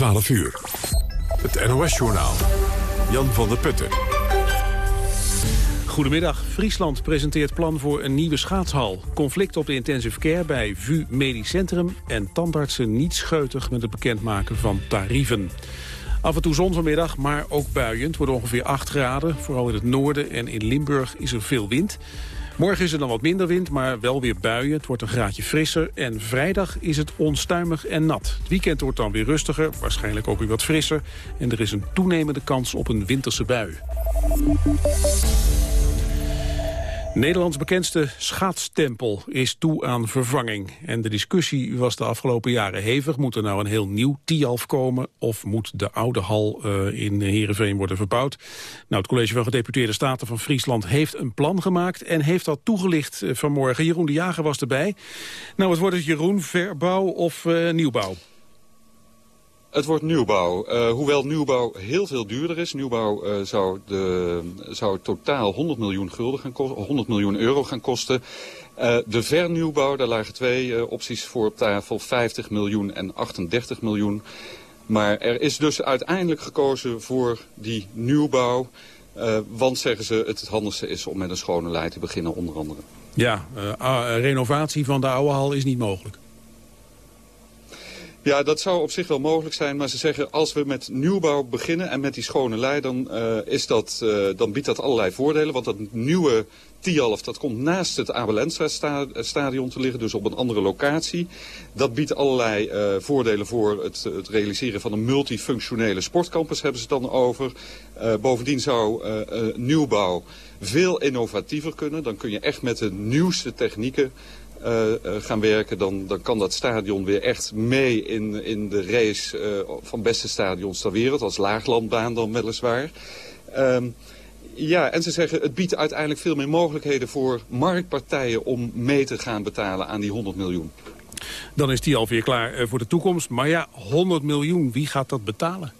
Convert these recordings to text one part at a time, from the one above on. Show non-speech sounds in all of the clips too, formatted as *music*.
12 uur. Het NOS-journaal. Jan van der Putten. Goedemiddag. Friesland presenteert plan voor een nieuwe schaatshal. Conflict op de intensive care bij VU Medisch Centrum... en tandartsen niet scheutig met het bekendmaken van tarieven. Af en toe zon vanmiddag, maar ook buiend. Wordt ongeveer 8 graden. Vooral in het noorden en in Limburg is er veel wind. Morgen is er dan wat minder wind, maar wel weer buien. Het wordt een graadje frisser. En vrijdag is het onstuimig en nat. Het weekend wordt dan weer rustiger, waarschijnlijk ook weer wat frisser. En er is een toenemende kans op een winterse bui. Nederlands bekendste schaatstempel is toe aan vervanging. En de discussie was de afgelopen jaren hevig. Moet er nou een heel nieuw Tialf komen... of moet de oude hal uh, in Heerenveen worden verbouwd? Nou, het College van Gedeputeerde Staten van Friesland heeft een plan gemaakt... en heeft dat toegelicht uh, vanmorgen. Jeroen de Jager was erbij. Nou, wat wordt het, Jeroen? Verbouw of uh, nieuwbouw? Het wordt nieuwbouw. Uh, hoewel nieuwbouw heel veel duurder is. Nieuwbouw uh, zou, de, zou totaal 100 miljoen, gulden gaan kosten, 100 miljoen euro gaan kosten. Uh, de vernieuwbouw, daar lagen twee opties voor op tafel. 50 miljoen en 38 miljoen. Maar er is dus uiteindelijk gekozen voor die nieuwbouw. want, zeggen ze, het het handigste is om met een schone lei te beginnen onder andere. Ja, renovatie van de oude hal is niet mogelijk. Ja, dat zou op zich wel mogelijk zijn. Maar ze zeggen, als we met nieuwbouw beginnen en met die schone lei... dan, uh, is dat, uh, dan biedt dat allerlei voordelen. Want dat nieuwe Tialf, dat komt naast het Abelensra stadion te liggen. Dus op een andere locatie. Dat biedt allerlei uh, voordelen voor het, het, realiseren van een multifunctionele sportcampus. Hebben ze het dan over. bovendien zou nieuwbouw veel innovatiever kunnen. Dan kun je echt met de nieuwste technieken uh, gaan werken... Dan, dan kan dat stadion weer echt mee in, in de race uh, van beste stadions ter wereld. Als laaglandbaan dan weliswaar. Um, ja, en ze zeggen het biedt uiteindelijk veel meer mogelijkheden voor marktpartijen... om mee te gaan betalen aan die 100 miljoen. Dan is die alweer klaar voor de toekomst. Maar ja, 100 miljoen, wie gaat dat betalen?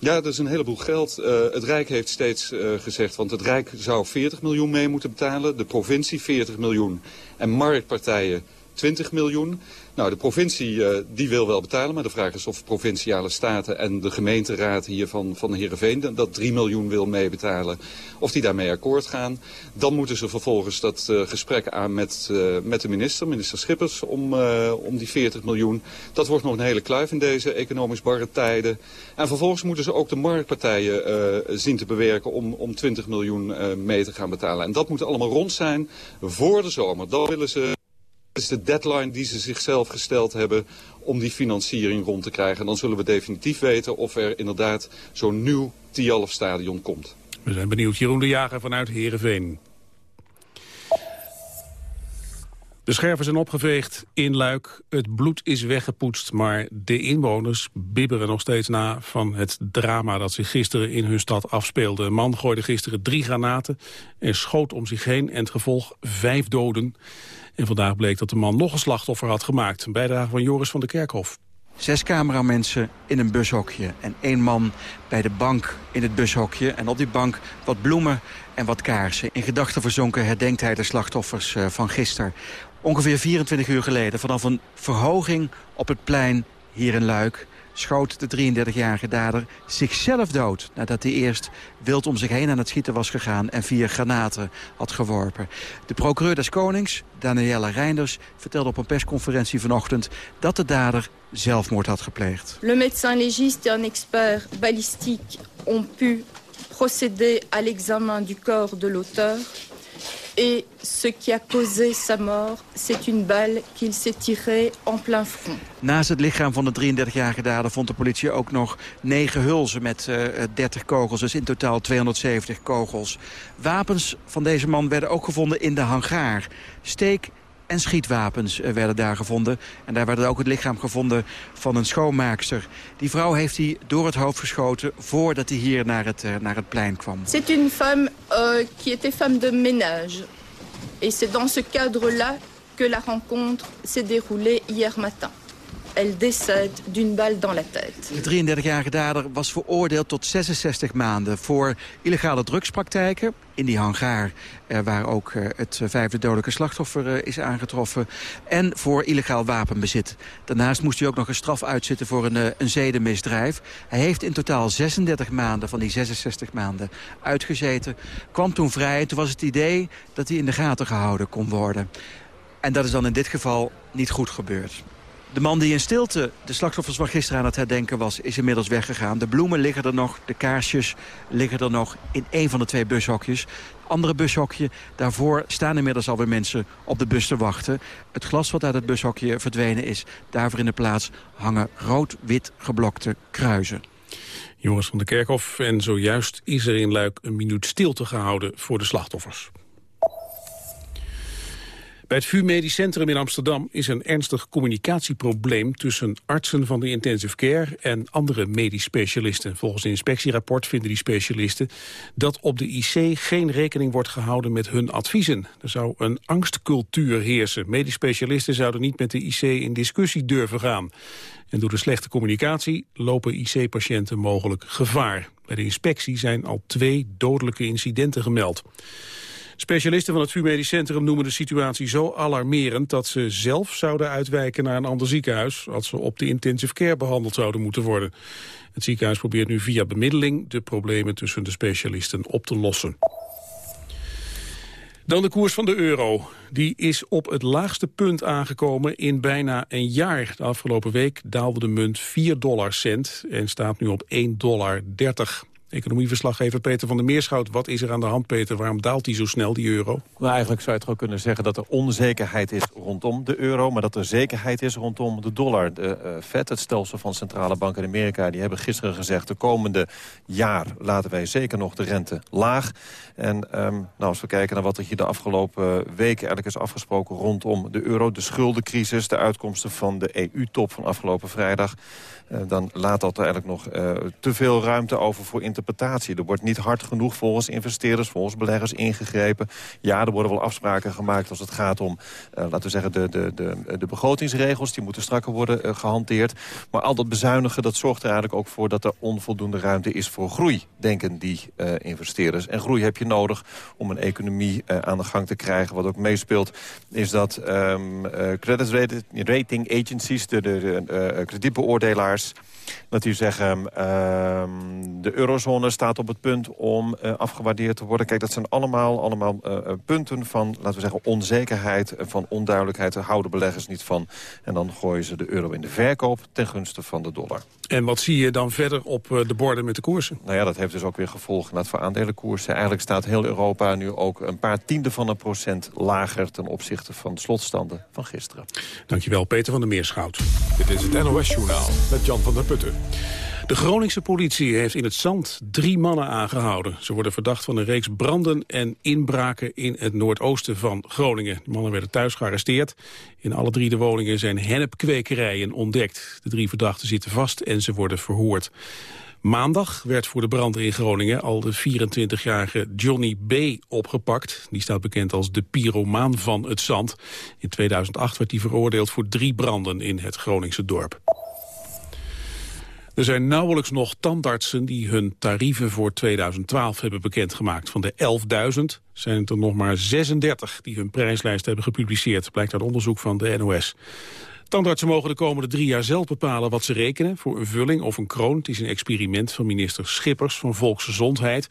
Ja, dat is een heleboel geld. Uh, het Rijk heeft steeds uh, gezegd, want het Rijk zou 40 miljoen mee moeten betalen. De provincie 40 miljoen en marktpartijen 20 miljoen. Nou, de provincie uh, die wil wel betalen, maar de vraag is of provinciale staten en de gemeenteraad hier van, van Heerenveen dat 3 miljoen wil meebetalen, of die daarmee akkoord gaan. Dan moeten ze vervolgens dat uh, gesprek aan met, uh, met de minister, minister Schippers, om, om die 40 miljoen. Dat wordt nog een hele kluif in deze economisch barre tijden. En vervolgens moeten ze ook de marktpartijen zien te bewerken om, om 20 miljoen mee te gaan betalen. En dat moet allemaal rond zijn voor de zomer. Dan willen ze is de deadline die ze zichzelf gesteld hebben om die financiering rond te krijgen. En dan zullen we definitief weten of er inderdaad zo'n nieuw Tialf stadion komt. We zijn benieuwd. Jeroen de Jager vanuit Heerenveen. De scherven zijn opgeveegd in Luik. Het bloed is weggepoetst, maar de inwoners bibberen nog steeds na van het drama dat zich gisteren in hun stad afspeelde. Een man gooide gisteren drie granaten en schoot om zich heen en het gevolg vijf doden. En vandaag bleek dat de man nog een slachtoffer had gemaakt. Een bijdrage van Joris van der Kerkhof. Zes cameramensen in een bushokje en één man bij de bank in het bushokje. En op die bank wat bloemen en wat kaarsen. In gedachten verzonken herdenkt hij de slachtoffers eh, van gisteren. Ongeveer 24 uur geleden vanaf een verhoging op het plein hier in Luik schoot de 33-jarige dader zichzelf dood... nadat hij eerst wild om zich heen aan het schieten was gegaan... en vier granaten had geworpen. De procureur des Konings, Daniela Reinders, vertelde op een persconferentie vanochtend... dat de dader zelfmoord had gepleegd. Le médecin légiste et un expert balistique ont pu procéder à l'examen du corps de l'auteur... Et ce qui a causé sa mort, c'est une balle qu'il s'est tirée en plein front. Naast het lichaam van de 33-jarige dader vond de politie ook nog negen hulzen met uh, 30 kogels. Dus in totaal 270 kogels. Wapens van deze man werden ook gevonden in de hangaar. Steek en schietwapens eh, werden daar gevonden. En daar werd ook het lichaam gevonden van een schoonmaakster. Die vrouw heeft hij door het hoofd geschoten voordat hij hier naar het, uh, naar het plein kwam. C'est une femme uh, qui était femme de ménage. Et c'est dans ce cadre-là que la rencontre s'est déroulée hier matin. Elle décède d'une balle dans la tête. De 33-jarige dader was veroordeeld tot 66 maanden voor illegale drugspraktijken in die hangaar eh, waar ook eh, het vijfde dodelijke slachtoffer eh, is aangetroffen. En voor illegaal wapenbezit. Daarnaast moest hij ook nog een straf uitzitten voor een, een zedenmisdrijf. Hij heeft in totaal 36 maanden van die 66 maanden uitgezeten. Kwam toen vrij. Toen was het idee dat hij in de gaten gehouden kon worden. En dat is dan in dit geval niet goed gebeurd. De man die in stilte de slachtoffers van gisteren aan het herdenken was... is inmiddels weggegaan. De bloemen liggen er nog, de kaarsjes liggen er nog... in een van de twee bushokjes. Andere bushokje, daarvoor staan inmiddels alweer mensen op de bus te wachten. Het glas wat uit het bushokje verdwenen is... daarvoor in de plaats hangen rood-wit geblokte kruisen. Jongens van de Kerkhof en zojuist is er in Luik een minuut stilte gehouden voor de slachtoffers. Bij het VU Medisch Centrum in Amsterdam is een ernstig communicatieprobleem tussen artsen van de intensive care en andere medisch specialisten. Volgens een inspectierapport vinden die specialisten dat op de IC geen rekening wordt gehouden met hun adviezen. Er zou een angstcultuur heersen. Medisch specialisten zouden niet met de IC in discussie durven gaan. En door de slechte communicatie lopen IC-patiënten mogelijk gevaar. Bij de inspectie zijn al twee dodelijke incidenten gemeld. Specialisten van het VU Medisch Centrum noemen de situatie zo alarmerend... dat ze zelf zouden uitwijken naar een ander ziekenhuis... als ze op de intensive care behandeld zouden moeten worden. Het ziekenhuis probeert nu via bemiddeling... de problemen tussen de specialisten op te lossen. Dan de koers van de euro. Die is op het laagste punt aangekomen in bijna een jaar. De afgelopen week daalde de munt 4 dollar cent en staat nu op 1,30 dollar. Economieverslaggever Peter van der Meerschout. Wat is er aan de hand, Peter? Waarom daalt die zo snel, die euro? Nou, eigenlijk zou je toch ook kunnen zeggen dat er onzekerheid is rondom de euro... maar dat er zekerheid is rondom de dollar. De uh, Fed, het stelsel van centrale banken in Amerika... die hebben gisteren gezegd, de komende jaar laten wij zeker nog de rente laag. En um, nou, als we kijken naar wat er hier de afgelopen weken eigenlijk is afgesproken... rondom de euro, de schuldencrisis, de uitkomsten van de EU-top van afgelopen vrijdag... Uh, dan laat dat er eigenlijk nog uh, te veel ruimte over voor interpretatie. Er wordt niet hard genoeg volgens investeerders, volgens beleggers ingegrepen. Ja, er worden wel afspraken gemaakt als het gaat om, uh, laten we zeggen, de, de, de, de begrotingsregels. Die moeten strakker worden gehanteerd. Maar al dat bezuinigen, dat zorgt er eigenlijk ook voor dat er onvoldoende ruimte is voor groei, denken die investeerders. En groei heb je nodig om een economie aan de gang te krijgen. Wat ook meespeelt is dat um, credit rating agencies, de, de, de dat die zeggen, uh, de eurozone staat op het punt om uh, afgewaardeerd te worden. Kijk, dat zijn allemaal, allemaal uh, punten van, laten we zeggen, onzekerheid... en van onduidelijkheid. Daar houden beleggers niet van. En dan gooien ze de euro in de verkoop ten gunste van de dollar. En wat zie je dan verder op de borden met de koersen? Nou ja, dat heeft dus ook weer gevolgen voor aandelenkoersen. Eigenlijk staat heel Europa nu ook een paar tienden van een procent lager... ten opzichte van de slotstanden van gisteren. Dankjewel, Peter van der Meerschout. Dit is het NOS Journaal met Jan van der Putten. De Groningse politie heeft in het zand drie mannen aangehouden. Ze worden verdacht van een reeks branden en inbraken in het noordoosten van Groningen. De mannen werden thuis gearresteerd. In alle drie de woningen zijn hennepkwekerijen ontdekt. De drie verdachten zitten vast en ze worden verhoord. Maandag werd voor de branden in Groningen al de 24-jarige Johnny B. opgepakt. Die staat bekend als de pyromaan van het zand. In 2008 werd hij veroordeeld voor drie branden in het Groningse dorp. Er zijn nauwelijks nog tandartsen die hun tarieven voor 2012 hebben bekendgemaakt. Van de 11.000 zijn het er nog maar 36 die hun prijslijst hebben gepubliceerd, blijkt uit onderzoek van de NOS. Tandartsen mogen de komende drie jaar zelf bepalen wat ze rekenen voor een vulling of een kroon. Het is een experiment van minister Schippers van Volksgezondheid.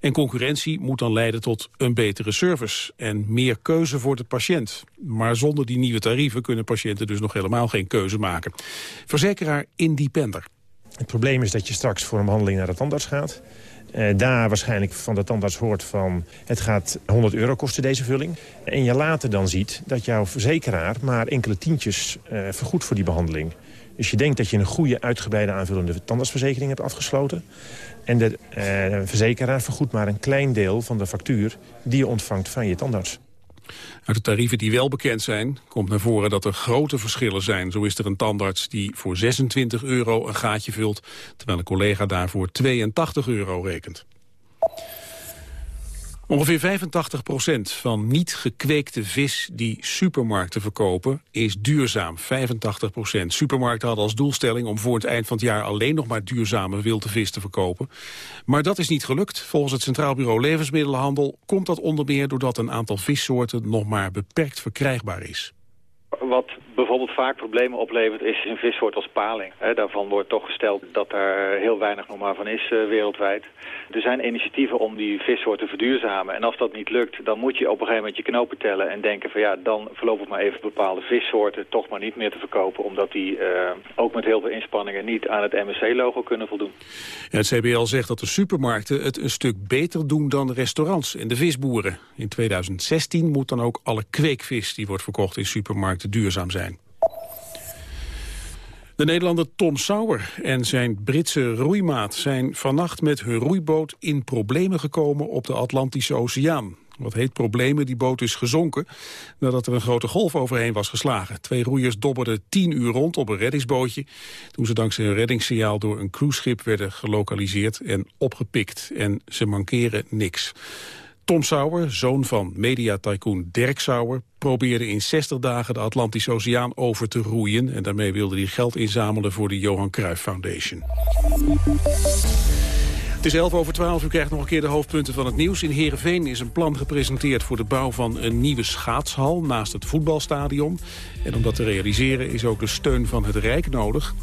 En concurrentie moet dan leiden tot een betere service en meer keuze voor de patiënt. Maar zonder die nieuwe tarieven kunnen patiënten dus nog helemaal geen keuze maken. Verzekeraar Independer. Het probleem is dat je straks voor een behandeling naar de tandarts gaat. Uh, daar waarschijnlijk van de tandarts hoort van... het gaat 100 euro kosten deze vulling. En je later dan ziet dat jouw verzekeraar maar enkele tientjes uh, vergoedt voor die behandeling. Dus je denkt dat je een goede uitgebreide aanvullende tandartsverzekering hebt afgesloten. En de uh, verzekeraar vergoedt maar een klein deel van de factuur die je ontvangt van je tandarts. Uit de tarieven die wel bekend zijn, komt naar voren dat er grote verschillen zijn. Zo is er een tandarts die voor 26 euro een gaatje vult... terwijl een collega daarvoor 82 euro rekent. Ongeveer 85% van niet gekweekte vis die supermarkten verkopen is duurzaam. 85% Supermarkten hadden als doelstelling om voor het eind van het jaar alleen nog maar duurzame wilde vis te verkopen. Maar dat is niet gelukt. Volgens het Centraal Bureau Levensmiddelenhandel komt dat onder meer doordat een aantal vissoorten nog maar beperkt verkrijgbaar is. Wat bijvoorbeeld vaak problemen oplevert is een vissoort als paling. daarvan wordt toch gesteld dat daar heel weinig nog maar van is uh, wereldwijd. Er zijn initiatieven om die vissoort te verduurzamen. En als dat niet lukt, dan moet je op een gegeven moment je knopen tellen... en denken van ja, dan voorlopig maar even bepaalde vissoorten toch maar niet meer te verkopen... omdat die uh, ook met heel veel inspanningen niet aan het MSC-logo kunnen voldoen. Het CBL zegt dat de supermarkten het een stuk beter doen dan de restaurants en de visboeren. In 2016 moet dan ook alle kweekvis die wordt verkocht in supermarkten duurzaam zijn. De Nederlander Tom Sauer en zijn Britse roeimaat zijn vannacht met hun roeiboot in problemen gekomen op de Atlantische Oceaan. Wat heet problemen, die boot is gezonken nadat er een grote golf overheen was geslagen. Twee roeiers dobberden tien uur rond op een reddingsbootje... toen ze dankzij een reddingssignaal door een cruiseschip werden gelokaliseerd en opgepikt. En ze mankeren niks. Tom Sauer, zoon van mediatycoon Dirk Sauer... probeerde in 60 dagen de Atlantische Oceaan over te roeien... en daarmee wilde hij geld inzamelen voor de Johan Cruijff Foundation. Het is 11 over 12, u krijgt nog een keer de hoofdpunten van het nieuws. In Heerenveen is een plan gepresenteerd voor de bouw van een nieuwe schaatshal... naast het voetbalstadion. En om dat te realiseren is ook de steun van het Rijk nodig.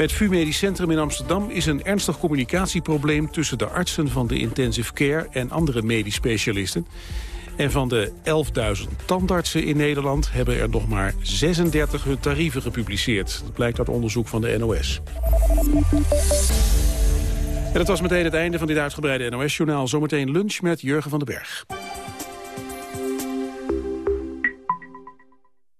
Bij het VU Medisch Centrum in Amsterdam is een ernstig communicatieprobleem... tussen de artsen van de intensive care en andere medisch specialisten. En van de 11.000 tandartsen in Nederland hebben er nog maar 36 hun tarieven gepubliceerd. Dat blijkt uit onderzoek van de NOS. En dat was meteen het einde van dit uitgebreide NOS-journaal. Zometeen lunch met Jurgen van den Berg.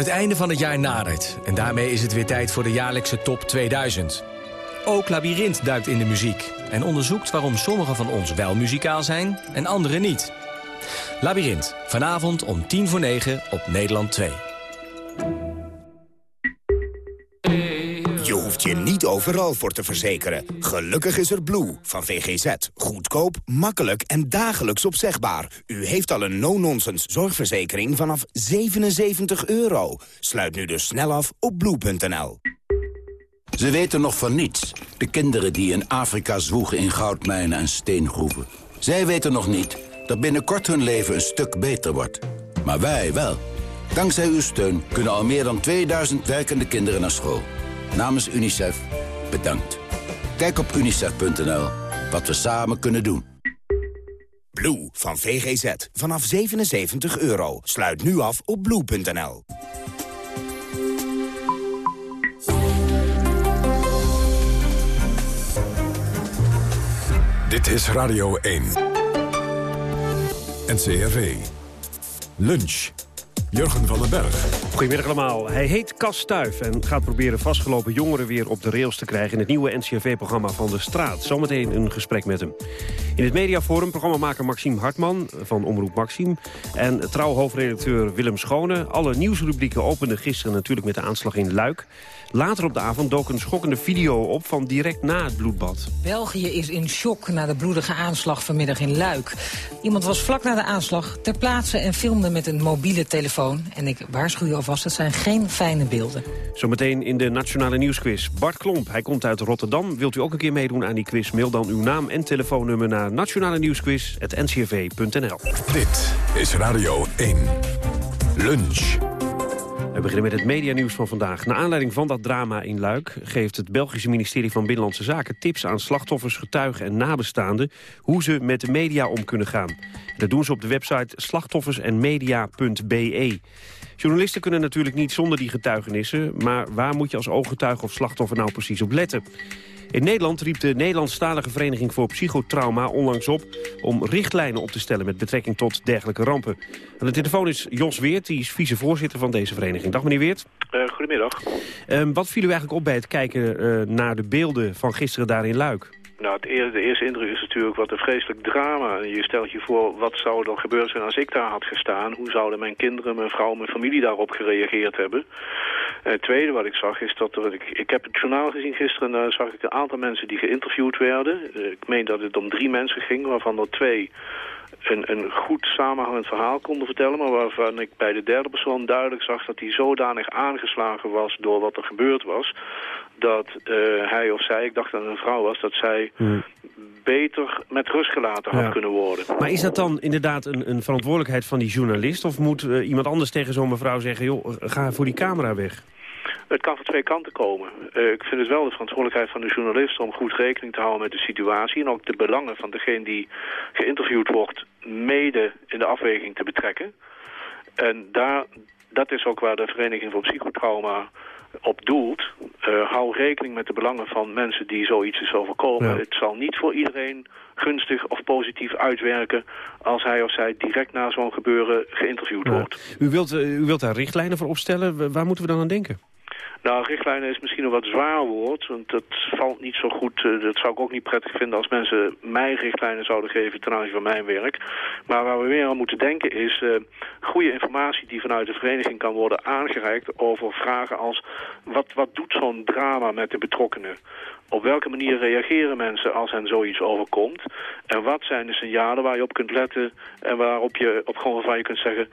Het einde van het jaar nadert en daarmee is het weer tijd voor de jaarlijkse top 2000. Ook Labyrinth duikt in de muziek en onderzoekt waarom sommigen van ons wel muzikaal zijn en anderen niet. Labyrinth, vanavond om tien voor negen op Nederland 2. Je niet overal voor te verzekeren. Gelukkig is er Blue van VGZ. Goedkoop, makkelijk en dagelijks opzegbaar. U heeft al een no-nonsense zorgverzekering vanaf 77 euro. Sluit nu dus snel af op blue.nl. Ze weten nog van niets. De kinderen die in Afrika zwoegen in goudmijnen en steengroeven. Zij weten nog niet dat binnenkort hun leven een stuk beter wordt. Maar wij wel. Dankzij uw steun kunnen al meer dan 2000 werkende kinderen naar school. Namens UNICEF, bedankt. Kijk op unicef.nl wat we samen kunnen doen. Blue van VGZ. Vanaf 77 euro. Sluit nu af op blue.nl. Dit is Radio 1. NCRV. Lunch. Jurgen van den Berg. Goedemiddag allemaal. Hij heet Cas Stuif en gaat proberen vastgelopen jongeren weer op de rails te krijgen... in het nieuwe NCRV-programma Van de Straat. Zometeen een gesprek met hem. In het mediaforum programmamaker Maxime Hartman van Omroep Maxime... en trouwhoofdredacteur Willem Schone. Alle nieuwsrubrieken openden gisteren natuurlijk met de aanslag in Luik. Later op de avond dook een schokkende video op van direct na het bloedbad. België is in shock na de bloedige aanslag vanmiddag in Luik. Iemand was vlak na de aanslag ter plaatse en filmde met een mobiele telefoon. En ik waarschuw je alvast, het zijn geen fijne beelden. Zometeen in de Nationale Nieuwsquiz. Bart Klomp, hij komt uit Rotterdam. Wilt u ook een keer meedoen aan die quiz? Mail dan uw naam en telefoonnummer naar nationale nieuwsquiz.ncrv.nl. Dit is Radio 1. Lunch. We beginnen met het medianieuws van vandaag. Na aanleiding van dat drama in Luik geeft het Belgische ministerie van Binnenlandse Zaken tips aan slachtoffers, getuigen en nabestaanden hoe ze met de media om kunnen gaan. Dat doen ze op de website slachtoffersenmedia.be. Journalisten kunnen natuurlijk niet zonder die getuigenissen... maar waar moet je als ooggetuige of slachtoffer nou precies op letten? In Nederland riep de Nederlandstalige Vereniging voor Psychotrauma onlangs op... om richtlijnen op te stellen met betrekking tot dergelijke rampen. Aan de telefoon is Jos Weert, die is vicevoorzitter van deze vereniging. Dag meneer Weert. Uh, goedemiddag. Um, wat viel u eigenlijk op bij het kijken uh, naar de beelden van gisteren daar in Luik? Nou, het eerste, de eerste indruk is natuurlijk wat een vreselijk drama. Je stelt je voor, wat zou er gebeurd zijn als ik daar had gestaan? Hoe zouden mijn kinderen, mijn vrouw, mijn familie daarop gereageerd hebben? En het tweede wat ik zag is dat er, ik, ik heb het journaal gezien gisteren en daar zag ik een aantal mensen die geïnterviewd werden. Ik meen dat het om drie mensen ging, waarvan er twee een, een goed samenhangend verhaal konden vertellen... maar waarvan ik bij de derde persoon duidelijk zag dat hij zodanig aangeslagen was door wat er gebeurd was... dat uh, hij of zij, ik dacht dat het een vrouw was, dat zij hmm. beter met rust gelaten had Ja. kunnen worden. Maar is dat dan inderdaad een, een verantwoordelijkheid van die journalist... of moet eh, iemand anders tegen zo'n mevrouw zeggen... joh, ga voor die camera weg? Het kan van twee kanten komen. Eh, ik vind het wel de verantwoordelijkheid van de journalist om goed rekening te houden met de situatie... en ook de belangen van degene die geïnterviewd wordt mede in de afweging te betrekken. En daar, dat is ook waar de Vereniging voor Psychotrauma op doelt. Eh, hou rekening met de belangen van mensen die zoiets is overkomen. Ja. Het zal niet voor iedereen gunstig of positief uitwerken... als hij of zij direct na zo'n gebeuren geïnterviewd wordt. U wilt, eh, u wilt daar richtlijnen voor opstellen. Waar moeten we dan aan denken? Nou, richtlijnen is misschien een wat zwaar woord, want dat valt niet zo goed. eh, dat zou ik ook niet prettig vinden als mensen mij richtlijnen zouden geven ten aanzien van mijn werk. Maar waar we meer aan moeten denken is eh, goede informatie die vanuit de vereniging kan worden aangereikt over vragen als wat, wat doet zo'n drama met de betrokkenen? Op welke manier reageren mensen als hen zoiets overkomt? En wat zijn de signalen waar je op kunt letten en waarop je op grond waarvan je kunt zeggen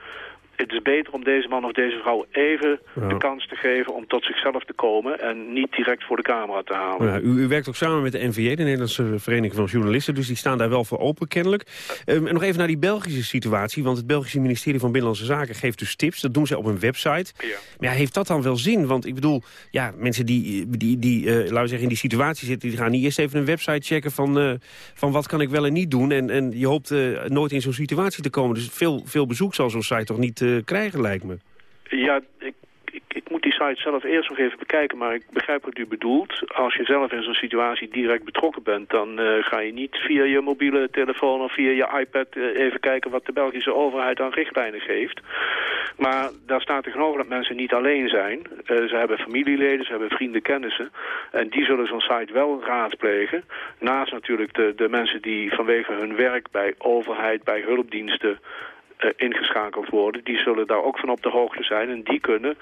het is beter om deze man of deze vrouw even Ja. de kans te geven om tot zichzelf te komen en niet direct voor de camera te halen. Ja, u, u werkt ook samen met de NVJ, de Nederlandse Vereniging van Journalisten... dus die staan daar wel voor open kennelijk. Ehm, en nog even naar die Belgische situatie... want het Belgische ministerie van Binnenlandse Zaken geeft dus tips. Dat doen ze op een website. Maar ja, heeft dat dan wel zin? Want ik bedoel, ja, mensen die, die, die eh, laten we zeggen, in die situatie zitten... die gaan niet eerst even een website checken van, eh, van wat kan ik wel en niet doen. En, en je hoopt eh, nooit in zo'n situatie te komen. Dus veel, veel bezoek zal zo'n site toch niet eh, krijgen, lijkt me. Ja, ik, ik, ik moet die site zelf eerst nog even bekijken, maar ik begrijp wat u bedoelt. Als je zelf in zo'n situatie direct betrokken bent, dan eh, ga je niet via je mobiele telefoon of via je iPad eh, even kijken wat de Belgische overheid aan richtlijnen geeft. Maar daar staat tegenover dat mensen niet alleen zijn. Ze hebben familieleden, ze hebben vrienden, kennissen. En die zullen zo'n site wel raadplegen. Naast natuurlijk de, de mensen die vanwege hun werk bij overheid, bij hulpdiensten ingeschakeld worden, die zullen daar ook van op de hoogte zijn. En die kunnen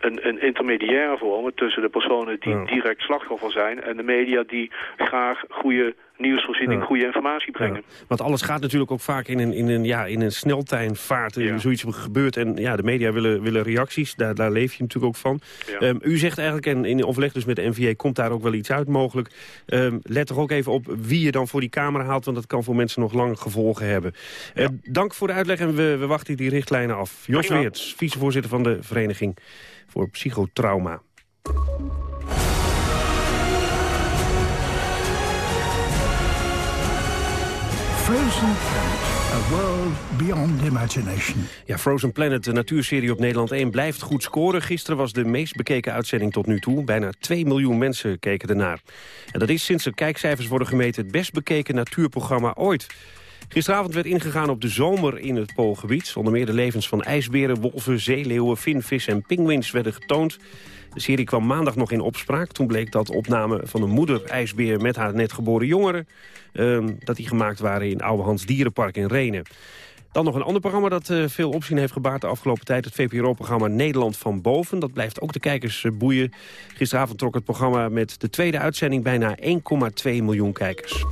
een, een intermediair vormen tussen de personen die direct slachtoffer zijn en de media die graag goede nieuwsvoorziening, goede informatie brengen. Want alles gaat natuurlijk ook vaak in een, in een, ja, in een sneltreinvaart. Zoiets gebeurt en ja, de media willen, willen reacties. Daar, daar leef je natuurlijk ook van. Ehm, u zegt eigenlijk, en in overleg dus met de NVA komt daar ook wel iets uit mogelijk. Ehm, let toch ook even op wie je dan voor die camera haalt. Want dat kan voor mensen nog lang gevolgen hebben. Eh, dank voor de uitleg en we, we wachten die richtlijnen af. Jos. Weerts, vicevoorzitter van de Vereniging voor Psychotrauma. Frozen Planet, a world beyond imagination. Ja, Frozen Planet, de natuurserie op Nederland 1, blijft goed scoren. Gisteren was de meest bekeken uitzending tot nu toe. Bijna 2 miljoen mensen keken ernaar. En dat is sinds de kijkcijfers worden gemeten... het best bekeken natuurprogramma ooit. Gisteravond werd ingegaan op de zomer in het Poolgebied. Onder meer de levens van ijsberen, wolven, zeeleeuwen, vinvis en pinguïns werden getoond. De serie kwam maandag nog in opspraak. Toen bleek dat opnamen van een moeder ijsbeer met haar net geboren jongeren... ehm, dat die gemaakt waren in Ouwehands Dierenpark in Renen. Dan nog een ander programma dat eh, veel opzien heeft gebaard de afgelopen tijd. Het VPRO-programma Nederland van Boven. Dat blijft ook de kijkers eh, boeien. Gisteravond trok het programma met de tweede uitzending bijna 1,2 miljoen kijkers.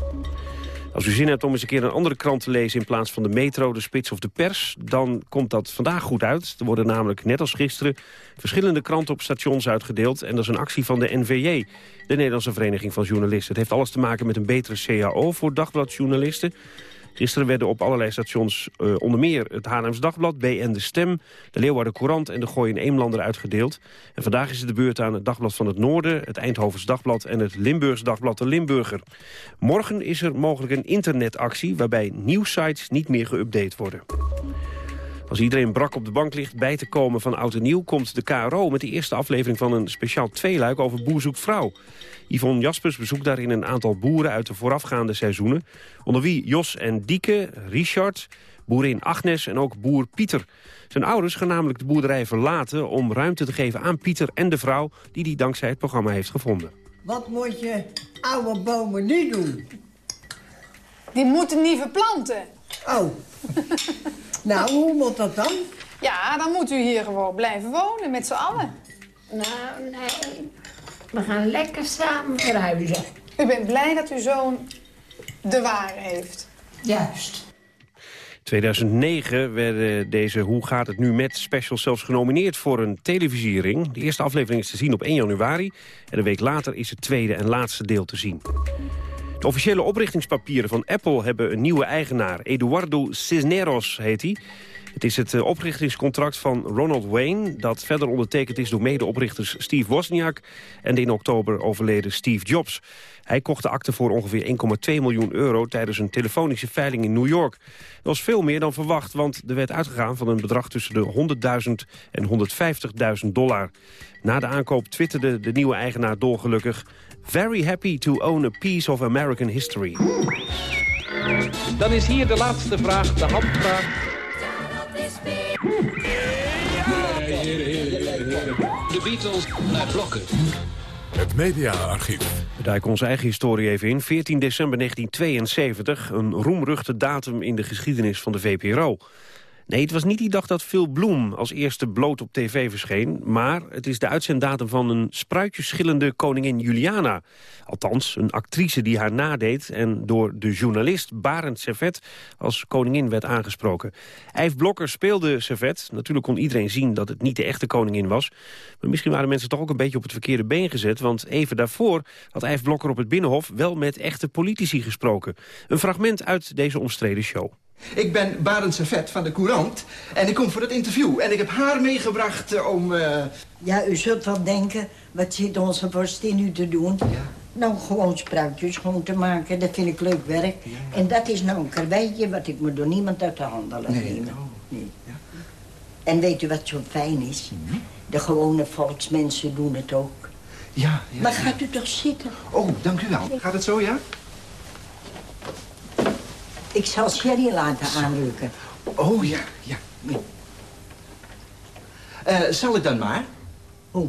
Als u zin hebt om eens een keer een andere krant te lezen... in plaats van de Metro, de Spits of de Pers... dan komt dat vandaag goed uit. Er worden namelijk, net als gisteren... verschillende kranten op stations uitgedeeld. En dat is een actie van de NVJ, de Nederlandse Vereniging van Journalisten. Het heeft alles te maken met een betere CAO voor dagbladjournalisten. Gisteren werden op allerlei stations eh, onder meer het Haarlems Dagblad, BN De Stem, de Leeuwarden Courant en de Gooi en Eemlander uitgedeeld. En vandaag is het de beurt aan het Dagblad van het Noorden, het Eindhovens Dagblad en het Limburgs Dagblad de Limburger. Morgen is er mogelijk een internetactie waarbij nieuwsites niet meer geüpdate worden. Als iedereen brak op de bank ligt bij te komen van oud en nieuw... komt de KRO met de eerste aflevering van een speciaal tweeluik over Boer zoekt vrouw. Yvonne Jaspers bezoekt daarin een aantal boeren uit de voorafgaande seizoenen. Onder wie Jos en Dieke, Richard, boerin Agnes en ook boer Pieter. Zijn ouders gaan namelijk de boerderij verlaten om ruimte te geven aan Pieter en de vrouw... die hij dankzij het programma heeft gevonden. Wat moet je oude bomen nu doen? Die moeten niet verplanten. Oh. *laughs* nou, hoe moet dat dan? Ja, dan moet u hier gewoon blijven wonen met z'n allen. Nou, nee. We gaan lekker samen verhuizen. U bent blij dat uw zoon de ware heeft. Juist. 2009 werden deze Hoe gaat het nu met specials zelfs genomineerd voor een televisiering. De eerste aflevering is te zien op 1 januari en een week later is het tweede en laatste deel te zien. De officiële oprichtingspapieren van Apple hebben een nieuwe eigenaar. Eduardo Cisneros heet hij. Het is het eh, oprichtingscontract van Ronald Wayne... dat verder ondertekend is door medeoprichters Steve Wozniak... en de in oktober overleden Steve Jobs. Hij kocht de akte voor ongeveer 1,2 miljoen euro... tijdens een telefonische veiling in New York. Dat was veel meer dan verwacht, want er werd uitgegaan... van een bedrag tussen de 100.000 en 150.000 dollar. Na de aankoop twitterde de nieuwe eigenaar dolgelukkig... Very happy to own a piece of American history. Dan is hier de laatste vraag, de handvraag. De Beatles naar blokken. Het mediaarchief. We duiken onze eigen historie even in. 14 december 1972, een roemruchte datum in de geschiedenis van de VPRO. Nee, het was niet die dag dat Phil Bloem als eerste bloot op tv verscheen... maar het is de uitzenddatum van een spruitjesschillende koningin Juliana. Althans, een actrice die haar nadeed... en door de journalist Barend Servet als koningin werd aangesproken. Yves Blokker speelde Servet. Natuurlijk kon iedereen zien dat het niet de echte koningin was. Maar misschien waren mensen toch ook een beetje op het verkeerde been gezet... want even daarvoor had Yves Blokker op het Binnenhof... wel met echte politici gesproken. Een fragment uit deze omstreden show. Ik ben Barend Servet van de Courant en ik kom voor het interview. En ik heb haar meegebracht eh, om... Uh... Ja, u zult wel denken, wat zit onze vorstin nu te doen? Ja. Nou, gewoon spruitjes gewoon te maken, dat vind ik leuk werk. Ja, En dat is nou een karweitje wat ik me door niemand uit de handen laat nee, nemen. Oh. Nee. En weet u wat zo fijn is? Mhm. De gewone volksmensen doen het ook. Ja, ja. Maar gaat u toch zitten? Oh, dank u wel. Gaat het zo, ja? Ik zal Sherry laten aanrukken. Oh, ja, ja. Uh, zal ik dan maar? Hoe?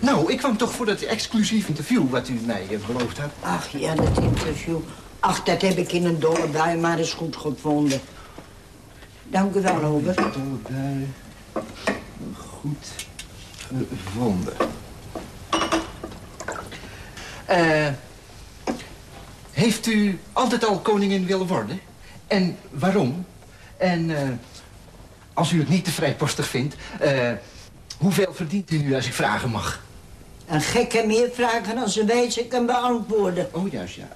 Nou, ik kwam toch voor dat exclusief interview wat u mij uh, beloofd had. Ach ja, dat interview. Ach, dat heb ik in een dolle bui maar eens goed gevonden. Dank u wel, Robert. Dolle bui. Goed gevonden. Eh... Heeft u altijd al koningin willen worden? En waarom? En uh, als u het niet te vrijpostig vindt... Uh, hoeveel verdient u nu als ik vragen mag? Een gekke meer vragen dan ze wijze kan beantwoorden. Oh, juist, ja.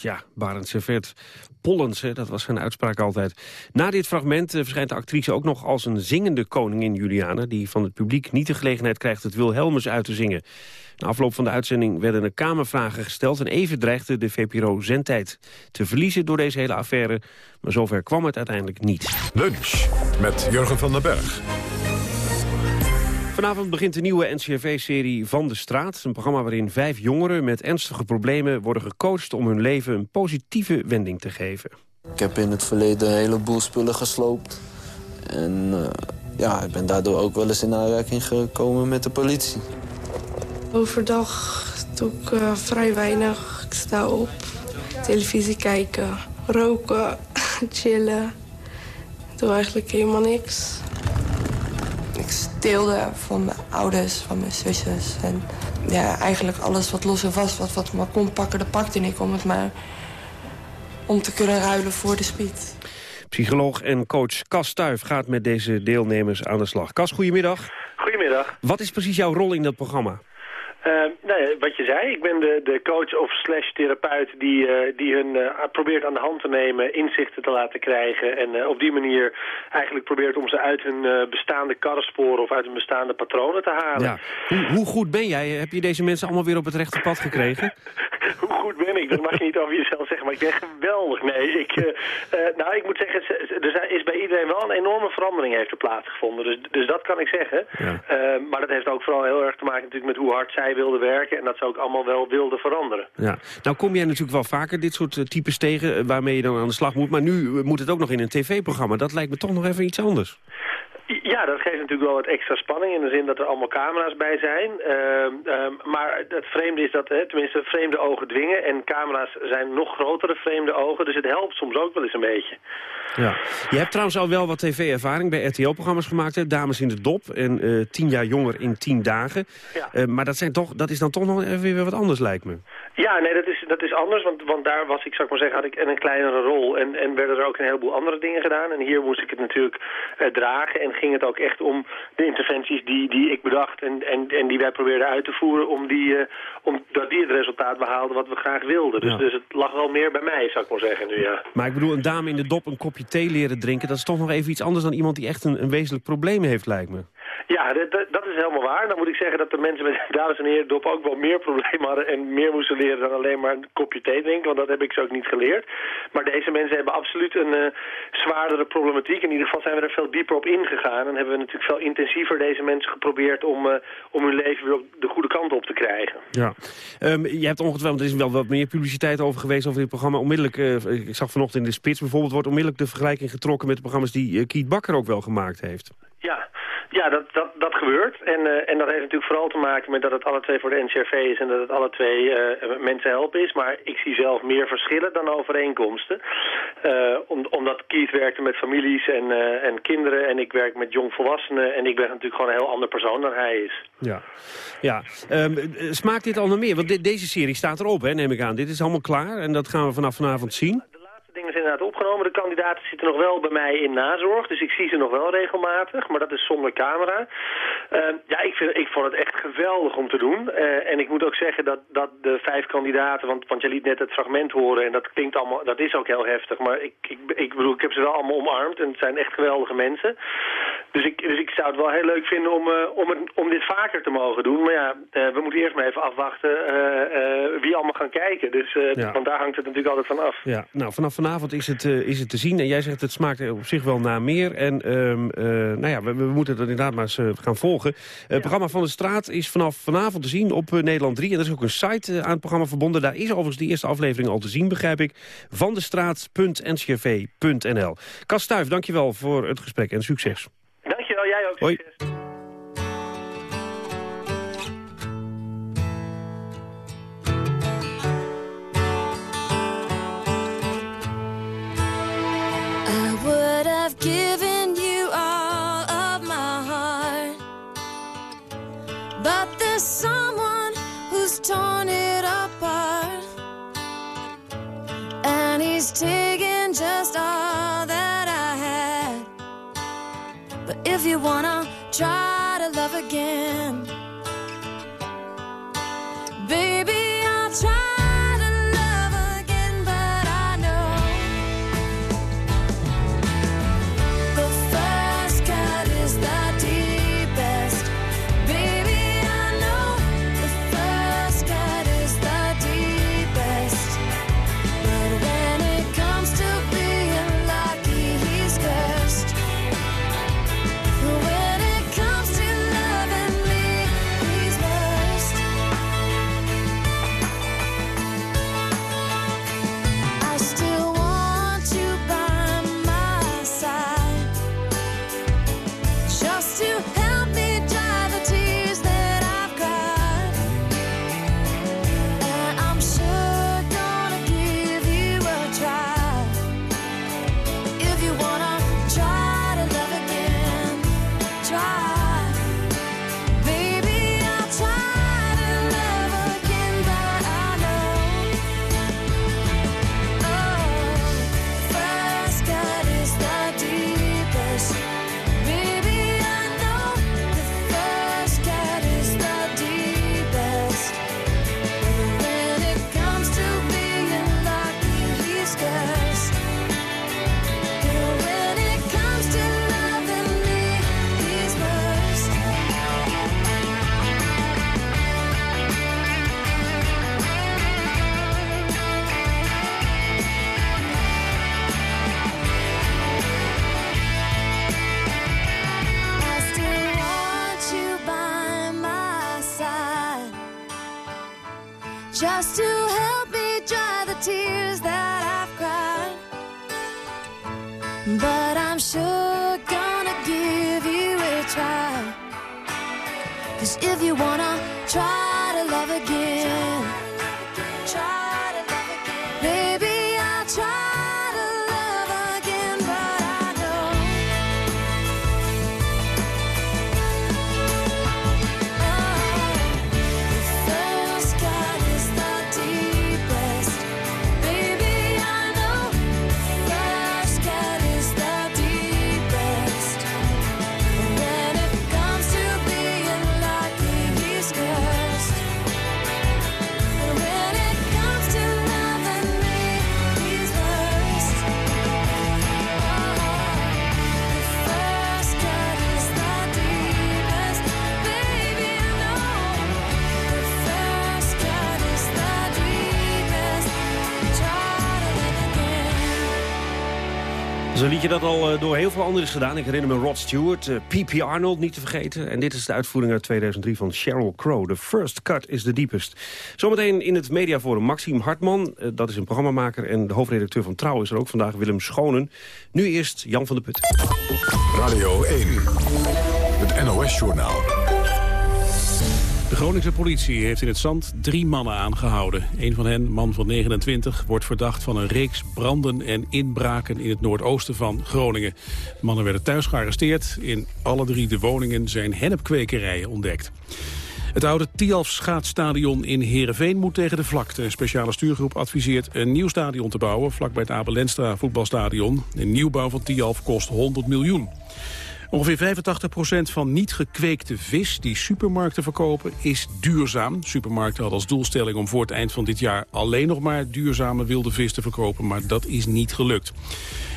Ja, Barend Servet. Pollens, dat was zijn uitspraak altijd. Na dit fragment uh, verschijnt de actrice ook nog als een zingende koningin Juliana... die van het publiek niet de gelegenheid krijgt het Wilhelmus uit te zingen. Na afloop van de uitzending werden er kamervragen gesteld... en even dreigde de VPRO zendtijd te verliezen door deze hele affaire. Maar zover kwam het uiteindelijk niet. Lunch met Jurgen van den Berg. Vanavond begint de nieuwe NCRV-serie Van de Straat. Een programma waarin vijf jongeren met ernstige problemen worden gecoacht... om hun leven een positieve wending te geven. Ik heb in het verleden een heleboel spullen gesloopt. En uh, ja, ik ben daardoor ook wel eens in aanraking gekomen met de politie. Overdag doe ik uh, vrij weinig. Ik sta op, televisie kijken, roken, *laughs* chillen. Ik doe eigenlijk helemaal niks. Ik steelde van mijn ouders, van mijn zusjes. En ja, eigenlijk alles wat los en vast was, wat me kon pakken, dat pakte ik om het maar om te kunnen ruilen voor de speed. Psycholoog en coach Cas Stuif gaat met deze deelnemers aan de slag. Cas, goedemiddag. Goedemiddag. Wat is precies jouw rol in dat programma? Uh, nou wat je zei, ik ben de, de coach of slash therapeut die, uh, die hun uh, probeert aan de hand te nemen, inzichten te laten krijgen en op die manier eigenlijk probeert om ze uit hun bestaande karrensporen of uit hun bestaande patronen te halen. Ja. Hoe, hoe, goed ben jij? Heb je deze mensen allemaal weer op het rechte pad gekregen? *laughs* hoe goed ben ik? Dat mag je niet over jezelf zeggen, maar ik ben geweldig. Nee, ik, eh, eh, nou, ik moet zeggen, er is bij iedereen wel een enorme verandering heeft er plaatsgevonden. Dus, dus dat kan ik zeggen. Eh, maar dat heeft ook vooral heel erg te maken natuurlijk met hoe hard zij wilden werken... en dat ze ook allemaal wel wilden veranderen. Ja. Nou kom jij natuurlijk wel vaker dit soort types tegen... waarmee je dan aan de slag moet. Maar nu moet het ook nog in een tv-programma. Dat lijkt me toch nog even iets anders. Ja, dat geeft natuurlijk wel wat extra spanning in de zin dat er allemaal camera's bij zijn. Ehm, ehm, maar het vreemde is dat, hè, tenminste, vreemde ogen dwingen. En camera's zijn nog grotere vreemde ogen. Dus het helpt soms ook wel eens een beetje. Ja. Je hebt trouwens al wel wat tv-ervaring bij RTL-programma's gemaakt. Hè? Dames in de dop en uh, tien jaar jonger in tien dagen. Ja. Uh, maar dat, zijn toch, dat is dan toch nog even weer wat anders, lijkt me. Ja, nee, dat is, dat is anders. Want, want daar was ik, zou ik maar zeggen, had ik een kleinere rol. En, en werden er ook een heleboel andere dingen gedaan. En hier moest ik het natuurlijk uh, dragen. En ging het ook echt om de interventies die, die ik bedacht en, en, en die wij probeerden uit te voeren... Om die, uh, om, dat die het resultaat behaalden wat we graag wilden. Dus, dus het lag wel meer bij mij, zou ik maar zeggen nu, ja. Maar ik bedoel, een dame in de dop een kopje thee leren drinken... dat is toch nog even iets anders dan iemand die echt een, een wezenlijk probleem heeft, lijkt me. Ja, dat, dat, is helemaal waar. Dan moet ik zeggen dat de mensen met dames en heren dop ook wel meer problemen hadden en meer moesten leren dan alleen maar een kopje thee drinken, want dat heb ik ze ook niet geleerd. Maar deze mensen hebben absoluut een uh, zwaardere problematiek. In ieder geval zijn we er veel dieper op ingegaan en hebben we natuurlijk veel intensiever deze mensen geprobeerd om, uh, om hun leven weer op de goede kant op te krijgen. Ja, um, je hebt ongetwijfeld, er is wel wat meer publiciteit over geweest over dit programma. Onmiddellijk, uh, ik zag vanochtend in de Spits bijvoorbeeld, wordt onmiddellijk de vergelijking getrokken met de programma's die Kiet Bakker ook wel gemaakt heeft. Ja, ja, dat, dat, dat gebeurt. En, uh, en dat heeft natuurlijk vooral te maken met dat het alle twee voor de NCRV is en dat het alle twee uh, mensen helpen is. Maar ik zie zelf meer verschillen dan overeenkomsten. Om, omdat Keith werkte met families en, en kinderen en ik werk met jongvolwassenen. En ik ben natuurlijk gewoon een heel ander persoon dan hij is. Ja, ja. Um, smaakt dit al meer? Want de, deze serie staat erop, hè, neem ik aan. Dit is allemaal klaar en dat gaan we vanaf vanavond zien inderdaad opgenomen. De kandidaten zitten nog wel bij mij in nazorg, dus ik zie ze nog wel regelmatig, maar dat is zonder camera. Uh, ja, ik, vind, ik vond het echt geweldig om te doen. Uh, en ik moet ook zeggen dat, dat de vijf kandidaten, want, want je liet net het fragment horen en dat klinkt allemaal, dat is ook heel heftig, maar ik, ik, ik bedoel, ik heb ze wel allemaal omarmd en het zijn echt geweldige mensen. Dus ik, dus ik zou het wel heel leuk vinden om, uh, om, het, om dit vaker te mogen doen. Maar ja, we moeten eerst maar even afwachten wie allemaal gaan kijken. Dus, ja. Want daar hangt het natuurlijk altijd van af. Ja, nou, vanaf vanavond is het, uh, is het te zien. En jij zegt het smaakt op zich wel naar meer. En um, uh, nou ja, we, we, moeten het inderdaad maar eens uh, gaan volgen. Het programma Van de Straat is vanaf vanavond te zien op Nederland 3. En er is ook een site aan het programma verbonden. Daar is overigens de eerste aflevering al te zien, begrijp ik. Vandestraat.ncrv.nl Kas Stuif, dankjewel voor het gesprek en succes. Dankjewel, jij ook. Hoi. Succes. Just all that I had. But if you wanna try to love again, baby, I'll try. Dat al eh, door heel veel anderen is gedaan. Ik herinner me Rod Stewart, eh, P.P. Arnold niet te vergeten. En dit is de uitvoering uit 2003 van Sheryl Crow. The first cut is the deepest. Zometeen in het mediaforum Maxime Hartman. eh, dat is een programmamaker en de hoofdredacteur van Trouw is er ook vandaag. Willem Schonen. Nu eerst Jan van der Put. Radio 1. Het NOS-journaal. De Groningse politie heeft in het zand drie mannen aangehouden. Een van hen, man van 29, wordt verdacht van een reeks branden en inbraken in het noordoosten van Groningen. Mannen werden thuis gearresteerd. In alle drie de woningen zijn hennepkwekerijen ontdekt. Het oude Tialf schaatsstadion in Heerenveen moet tegen de vlakte. Een speciale stuurgroep adviseert een nieuw stadion te bouwen... vlakbij het Abel Lenstra voetbalstadion. Een nieuwbouw van Tialf kost 100 miljoen. Ongeveer 85% van niet gekweekte vis die supermarkten verkopen is duurzaam. Supermarkten hadden als doelstelling om voor het eind van dit jaar alleen nog maar duurzame wilde vis te verkopen, maar dat is niet gelukt.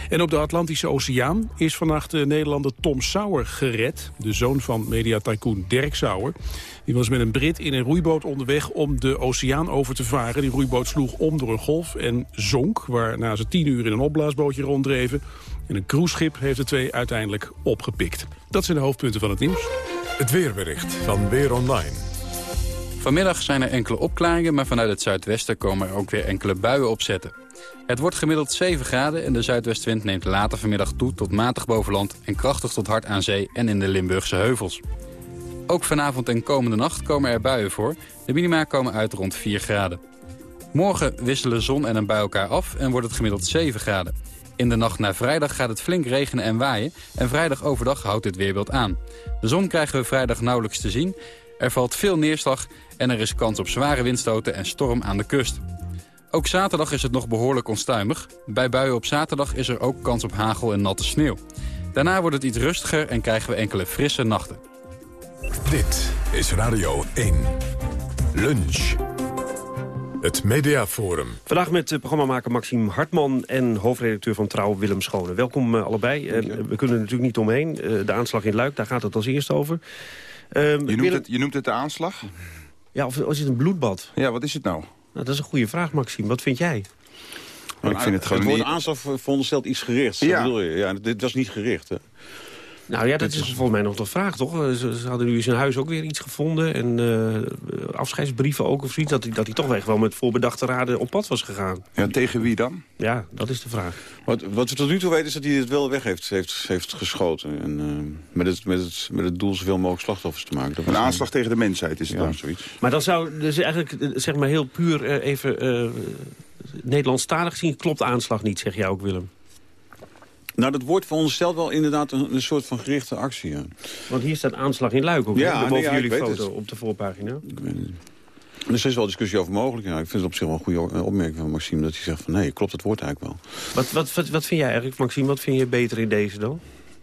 En op de Atlantische Oceaan is vannacht de Nederlander Tom Sauer gered. De zoon van mediatycoon Dirk Sauer. Die was met een Brit in een roeiboot onderweg om de oceaan over te varen. Die roeiboot sloeg om door een golf en zonk, waarna ze tien uur in een opblaasbootje ronddreven. En een cruiseschip heeft de twee uiteindelijk opgepikt. Dat zijn de hoofdpunten van het nieuws. Het weerbericht van Weer Online. Vanmiddag zijn er enkele opklaringen, maar vanuit het zuidwesten komen er ook weer enkele buien opzetten. Het wordt gemiddeld 7 graden en de zuidwestwind neemt later vanmiddag toe tot matig boven land en krachtig tot hard aan zee en in de Limburgse heuvels. Ook vanavond en komende nacht komen er buien voor. De minima komen uit rond 4 graden. Morgen wisselen zon en een bui elkaar af en wordt het gemiddeld 7 graden. In de nacht naar vrijdag gaat het flink regenen en waaien en vrijdag overdag houdt dit weerbeeld aan. De zon krijgen we vrijdag nauwelijks te zien. Er valt veel neerslag en er is kans op zware windstoten en storm aan de kust. Ook zaterdag is het nog behoorlijk onstuimig. Bij buien op zaterdag is er ook kans op hagel en natte sneeuw. Daarna wordt het iets rustiger en krijgen we enkele frisse nachten. Dit is Radio 1. Lunch. Het Mediaforum. Vandaag met uh, programmamaker Maxime Hartman en hoofdredacteur van Trouw Willem Schone. Welkom uh, allebei. Uh, we kunnen er natuurlijk niet omheen. de aanslag in Luik, daar gaat het als eerst over. Je noemt, het, je noemt het de aanslag? Ja, of, is het een bloedbad? Ja, wat is het nou? nou dat is een goede vraag, Maxime. Wat vind jij? Maar ik vind het gewoon het woord niet... aanslag veronderstelt iets gerichts. Ja. bedoel je? ja, dit was niet gericht. Hè? Nou ja, dat is volgens mij nog de vraag, toch? Ze, ze hadden nu in zijn huis ook weer iets gevonden. En uh, afscheidsbrieven ook of zoiets. Dat hij, dat hij toch weg wel met voorbedachte raden op pad was gegaan. Ja, tegen wie dan? Ja, dat is de vraag. Wat, wat we tot nu toe weten is dat hij het wel weg heeft, heeft, heeft geschoten. En, uh, met, het, met, het, met het doel zoveel mogelijk slachtoffers te maken. Dat een aanslag een... tegen de mensheid is het ja, dan? zoiets. Maar dan zou dus eigenlijk, zeg maar heel puur uh, even... Uh, Nederlandstalig gezien klopt de aanslag niet, zeg jij ook, Willem. Nou, dat wordt verondersteld wel inderdaad een, een, soort van gerichte actie. Ja. Want hier staat aanslag in Luik ook, ja, boven nee, ja, jullie foto het. op de voorpagina. Dus er is wel discussie over mogelijk. Ja. Ik vind het op zich wel een goede opmerking van Maxime... dat hij zegt van nee, klopt het woord eigenlijk wel. Wat, wat, wat, wat vind jij eigenlijk, Maxime? Wat vind je beter in deze dan?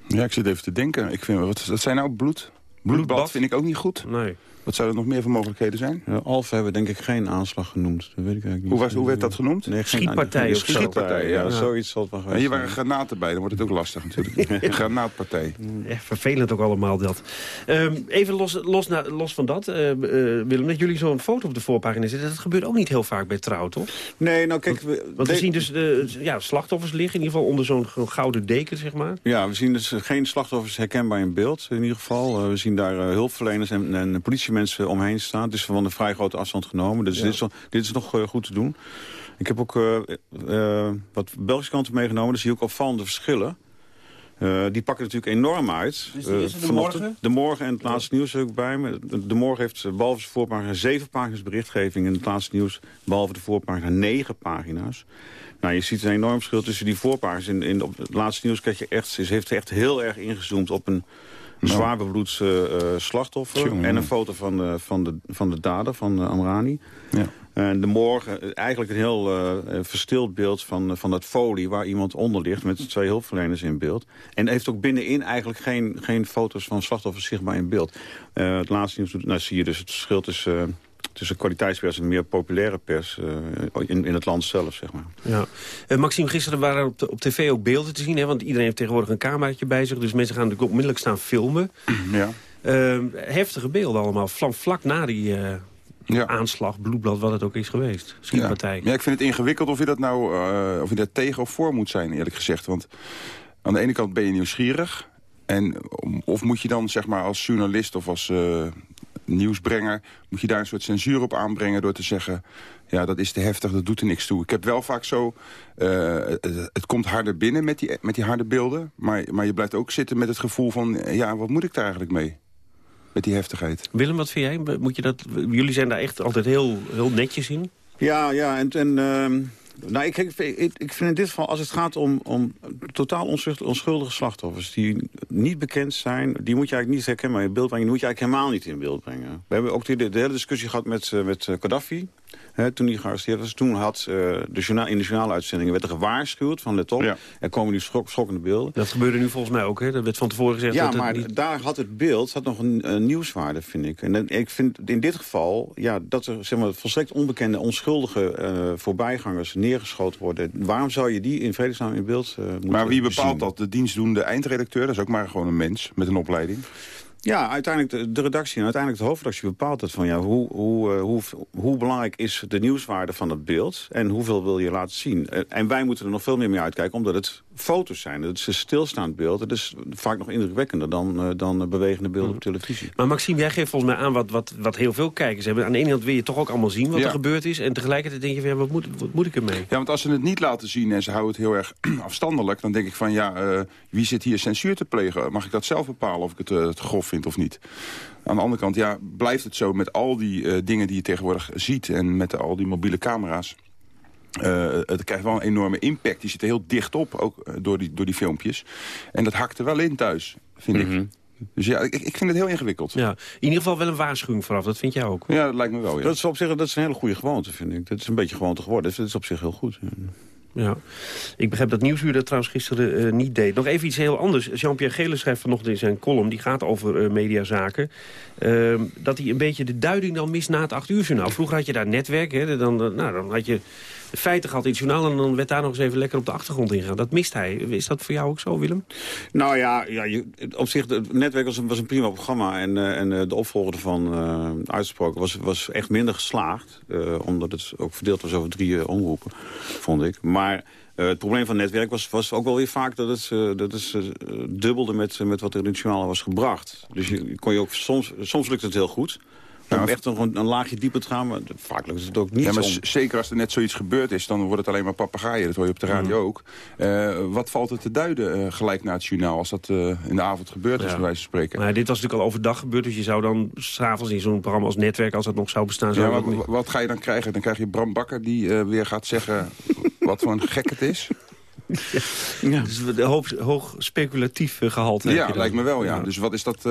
Ja, ik zit even te denken. Ik vind, wat, dat zijn nou bloed? Bloedbad, Bloedbad vind ik ook niet goed. Nee. Wat zouden er nog meer voor mogelijkheden zijn? Ja, Alfa hebben denk ik geen aanslag genoemd. Dat weet ik eigenlijk niet. Hoe, was, hoe werd dat genoemd? Nee, schietpartij of Schietpartij, ja, ja, zoiets zal het wel geweest En hier waren granaten bij, dan wordt het ook lastig natuurlijk. *laughs* Een granaatpartij. Ja, vervelend ook allemaal dat. Um, even los, los, na, los van dat, uh, uh, Willem, dat jullie zo'n foto op de voorpagina zitten. Dat gebeurt ook niet heel vaak bij Trouw, toch? Nee, nou kijk... Want, want we zien dus de ja, slachtoffers liggen, in ieder geval onder zo'n gouden deken, zeg maar. Ja, we zien dus geen slachtoffers herkenbaar in beeld, in ieder geval. Uh, we zien daar hulpverleners en, en politiemensen mensen omheen staan. Het is van een vrij grote afstand genomen. Dus dit, is, nog- dit is nog eh, goed te doen. Ik heb ook eh, eh, wat Belgische kanten meegenomen. Zie je ook opvallende verschillen. Die pakken natuurlijk enorm uit. Dus is de morgen? De morgen en het laatste nieuws heb ik bij me. De, morgen heeft eh, behalve de voorpagina zeven pagina's berichtgeving... en het laatste nieuws behalve de voorpagina negen pagina's. Nou, je ziet een enorm verschil tussen die voorpagina's. In, in, op het laatste nieuws krijg je echt... Ze heeft echt heel erg ingezoomd op een zwaar bebloed eh, slachtoffer... Tjonge, en een foto van, de van, de, van de dader, van eh, Amrani. Ja. En de morgen, eh, eigenlijk een heel verstild beeld van, van dat folie... waar iemand onder ligt met twee hulpverleners in beeld. En heeft ook binnenin eigenlijk geen, geen foto's van slachtoffers zichtbaar in beeld. Het laatste nieuws, nou, zie je dus het verschil tussen... tussen kwaliteitspers en meer populaire pers eh, in, in het land zelf, zeg maar. Ja. Eh, Maxime, gisteren waren op, de- op tv ook beelden te zien. Hè? Want iedereen heeft tegenwoordig een cameraatje bij zich. Dus mensen gaan natuurlijk onmiddellijk staan filmen. *clears throat* Ja. Eh, heftige beelden allemaal. Vlak, vlak na die eh, Ja. aanslag, bloedblad, wat het ook is geweest. Schietpartij. Ja, ik vind het ingewikkeld of je dat nou of je daar tegen of voor moet zijn, eerlijk gezegd. Want aan de ene kant ben je nieuwsgierig. En, of moet je dan, zeg maar, als journalist of als nieuwsbrenger... moet je daar een soort censuur op aanbrengen door te zeggen... ja, dat is te heftig, dat doet er niks toe. Ik heb wel vaak zo... eh, het, het komt harder binnen met die, met die harde beelden... Maar, maar je blijft ook zitten met het gevoel van... ja, wat moet ik daar eigenlijk mee? Met die heftigheid. Willem, wat vind jij? Moet je dat, jullie zijn daar echt altijd heel, heel netjes in. Ja, ja, en... en ehm, nou, ik, ik, vind in dit geval, als het gaat om, om totaal onschuld- onschuldige slachtoffers... die niet bekend zijn, die moet je eigenlijk niet herkenbaar in beeld brengen... die moet je eigenlijk helemaal niet in beeld brengen. We hebben ook de, de hele discussie gehad met, eh, met eh, Gaddafi... Hè, toen hij gearresteerd was, toen had eh, de journaal, in de journaaluitzendingen werd er gewaarschuwd van let op, er komen nu schok, schokkende beelden. Dat gebeurde nu volgens mij ook. Hè? Dat werd van tevoren gezegd Ja, dat maar niet... daar had het beeld had nog een, een nieuwswaarde, vind ik. En ik vind in dit geval ja, dat er zeg maar, volstrekt onbekende, onschuldige eh, voorbijgangers neergeschoten worden. Waarom zou je die in vredesnaam in beeld eh moeten Maar wie bepaalt zien? dat? De dienstdoende eindredacteur? Dat is ook maar gewoon een mens met een opleiding. Ja, uiteindelijk de, de redactie en uiteindelijk de hoofdredactie bepaalt het van ja, hoe, hoe, eh, hoe, hoe belangrijk is de nieuwswaarde van het beeld en hoeveel wil je laten zien. Eh, En wij moeten er nog veel meer mee uitkijken omdat het foto's zijn. Het is een stilstaand beeld. Het is vaak nog indrukwekkender dan, eh, dan bewegende beelden op televisie. Maar Maxime, jij geeft volgens mij aan wat, wat, wat heel veel kijkers hebben. Aan de ene kant wil je toch ook allemaal zien wat Ja. er gebeurd is. En tegelijkertijd denk je van, ja, wat, moet, wat moet ik ermee? Ja, want als ze het niet laten zien en ze houden het heel erg *clears throat* afstandelijk... dan denk ik van, ja, eh, wie zit hier censuur te plegen? Mag ik dat zelf bepalen of ik het te grof vind of niet? Aan de andere kant, ja, blijft het zo met al die eh, dingen die je tegenwoordig ziet... en met al die mobiele camera's... Eh, het krijgt wel een enorme impact. Die zit er heel dicht op, ook eh, door, die, door die filmpjes. En dat hakt er wel in thuis, vind ik. Dus ja, ik, ik vind het heel ingewikkeld. Ja, in ieder geval wel een waarschuwing vooraf, dat vind jij ook. Ja, dat lijkt me wel, ja. Dat is op zich dat is een hele goede gewoonte, vind ik. Dat is een beetje gewoonte geworden. Dus dat is op zich heel goed. Ja, ik begrijp dat Nieuwsuur dat trouwens gisteren eh, niet deed. Nog even iets heel anders. Jean-Pierre Gele schrijft vanochtend in zijn column... die gaat over eh, mediazaken... ehm, dat hij een beetje de duiding dan mist na het acht uur. Vroeger had je daar netwerk, hè, dan, nou, dan had je feiten gehad in het journaal... en dan werd daar nog eens even lekker op de achtergrond ingegaan. Dat mist hij. Is dat voor jou ook zo, Willem? Nou ja, ja op zich, het netwerk was een, was een prima programma. En, eh, en eh, de opvolger ervan, eh, uitgesproken, was, was echt minder geslaagd. omdat het ook verdeeld was over drie omroepen, vond ik. Maar het probleem van netwerk was, was ook wel weer vaak dat het, dat het dubbelde met, met wat er in het journaal was gebracht. Dus kon je ook soms, soms lukt het heel goed. Om echt een, een laagje dieper te gaan, maar vaak lukt het ook niet. Ja, maar om- zeker als er net zoiets gebeurd is, dan wordt het alleen maar papegaaien. Dat hoor je op de radio ook. Eh, wat valt er te duiden eh, gelijk na het journaal als dat eh, in de avond gebeurd is, bij wijze van spreken? Maar dit was natuurlijk al overdag gebeurd... dus je zou dan s'avonds in zo'n programma als netwerk... als dat nog zou bestaan... Zou Ja, je maar dat w- wat ga je dan krijgen? Dan krijg je Bram Bakker die weer gaat zeggen *laughs* wat voor een gek het is. *laughs* Ja. Dus een hoog, hoog speculatief eh, gehalte. Ja, lijkt me wel, ja. Dus wat is dat eh,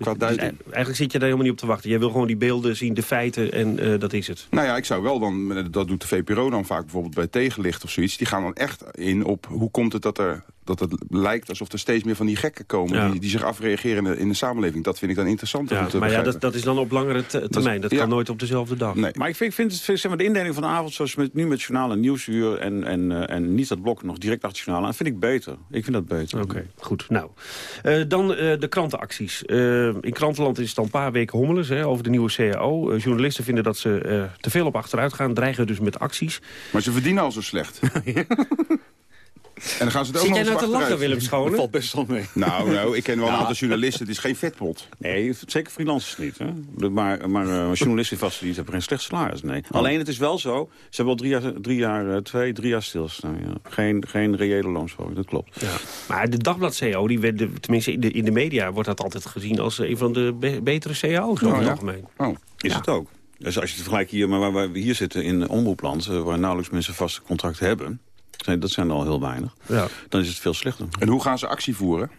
qua Dus duiding? e- eigenlijk zit je daar helemaal niet op te wachten. Jij wil gewoon die beelden zien, de feiten en eh, dat is het. Nou ja, ik zou wel dan, eh, dat doet de VPRO dan vaak bijvoorbeeld bij tegenlicht of zoiets. Die gaan dan echt in op hoe komt het dat, er, dat het lijkt alsof er steeds meer van die gekken komen. Ja. Die, die zich afreageren in de, in de samenleving. Dat vind ik dan interessant om Ja, te maar ja, dat, dat is dan op langere te- termijn. Dat ja. kan nooit op dezelfde dag. Nee. Maar ik vind, ik vind het, zeg maar, de indeling van de avond, zoals met, nu met journaal en nieuwsuur... en, en, eh, en niet dat blok nog direct achter journaal aan, vind ik beter. Ik vind dat beter. Oké, goed. Nou, Eh, dan eh, de krantenacties. Eh, in krantenland is het al een paar weken hommeles hè, over de nieuwe CAO. Journalisten vinden dat ze eh, te veel op achteruit gaan, dreigen dus met acties. Maar ze verdienen al zo slecht. *laughs* *laughs* En dan gaan ze het ook Zit nog jij nou te lachen. Willem Schone? Dat valt best wel mee. Nou, nou, ik ken wel een Ja. aantal journalisten. Het is geen vetpot. Nee, zeker freelancers niet. Hè? Maar, maar eh, journalisten vast die hebben geen slecht salaris, nee. Oh. Alleen het is wel zo, ze hebben al drie jaar, drie jaar eh, twee, drie jaar stilstaan. Ja. Geen, geen reële loonsverhoging, dat klopt. Ja. Maar de Dagblad-CEO, die werd, de- tenminste in de, in de media... wordt dat altijd gezien als een van de be- betere CEO's over Oh, het ja? algemeen. Oh. Is het ook. Dus als je het vergelijkt hier, maar waar, waar we hier zitten in omroepland... eh, waar nauwelijks mensen vaste contract hebben... zijn- dat zijn er al heel weinig. Ja. Dan is het veel slechter. En hoe gaan ze actie voeren?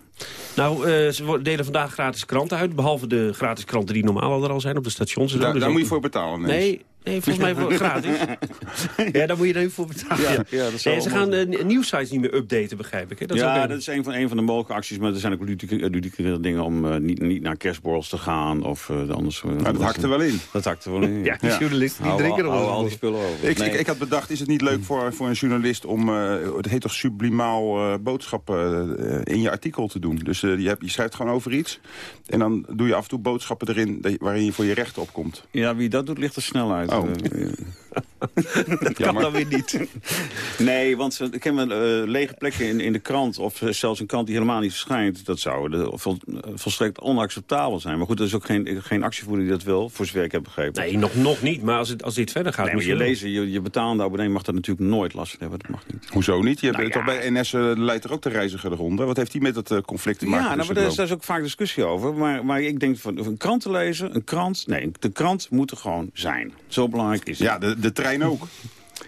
Nou, eh, ze delen vandaag gratis kranten uit. Behalve de gratis kranten die normaal er al zijn op de stations. en zo. Daar, Dus daar moet je voor betalen. Nee, nee, volgens mij voor gratis. *laughs* ja, daar moet je er even voor betalen. Ja, Ja, ja, dat Nee, ze gaan de nieuwsites niet meer updaten, begrijp ik. Hè? Dat is ook ja, een- dat is een van, een van de mogelijke acties. Maar er zijn ook ludieke, ludieke dingen om eh, niet, niet naar kerstborrels te gaan. Of uh, anders... Uh, dat hakt er wel in. Dat hakt er wel in. Ja, die journalisten die Hou- drinken er wel al die spullen over. Ik, Nee. ik, ik had bedacht, is het niet leuk voor, voor een journalist om, eh het heet toch sublimaal eh, boodschappen eh, in je artikel te doen. Dus eh, je, hebt, je schrijft gewoon over iets en dan doe je af en toe boodschappen erin waarin je voor je rechten opkomt. Ja, wie dat doet, ligt er snel uit. Oh. Eh, *laughs* dat kan dan weer niet. nee, want ze- ik ken wel eh, lege plekken in, in de krant... of eh, zelfs een krant die helemaal niet verschijnt. Dat zou de, vol, volstrekt onacceptabel zijn. Maar goed, er is ook geen, geen actievoerder die dat wil, voor zover ik heb begrepen. Nee, nog, nog niet. Maar als, het, als dit verder gaat... Nee, maar je misschien lezer, je, je betalende abonnee mag dat natuurlijk nooit last van hebben. Dat mag niet. Hoezo niet? Je hebt Nou toch ja. bij NS eh, leidt er ook de reiziger eronder. Wat heeft hij met het eh, conflict te maken? Ja, nou, maar tussen daar is, de daar is ook vaak discussie over. Maar, maar ik denk van een krant te lezen, een krant... Nee, de krant moet er gewoon zijn. Zo belangrijk is het. Ja, de, de trein ook.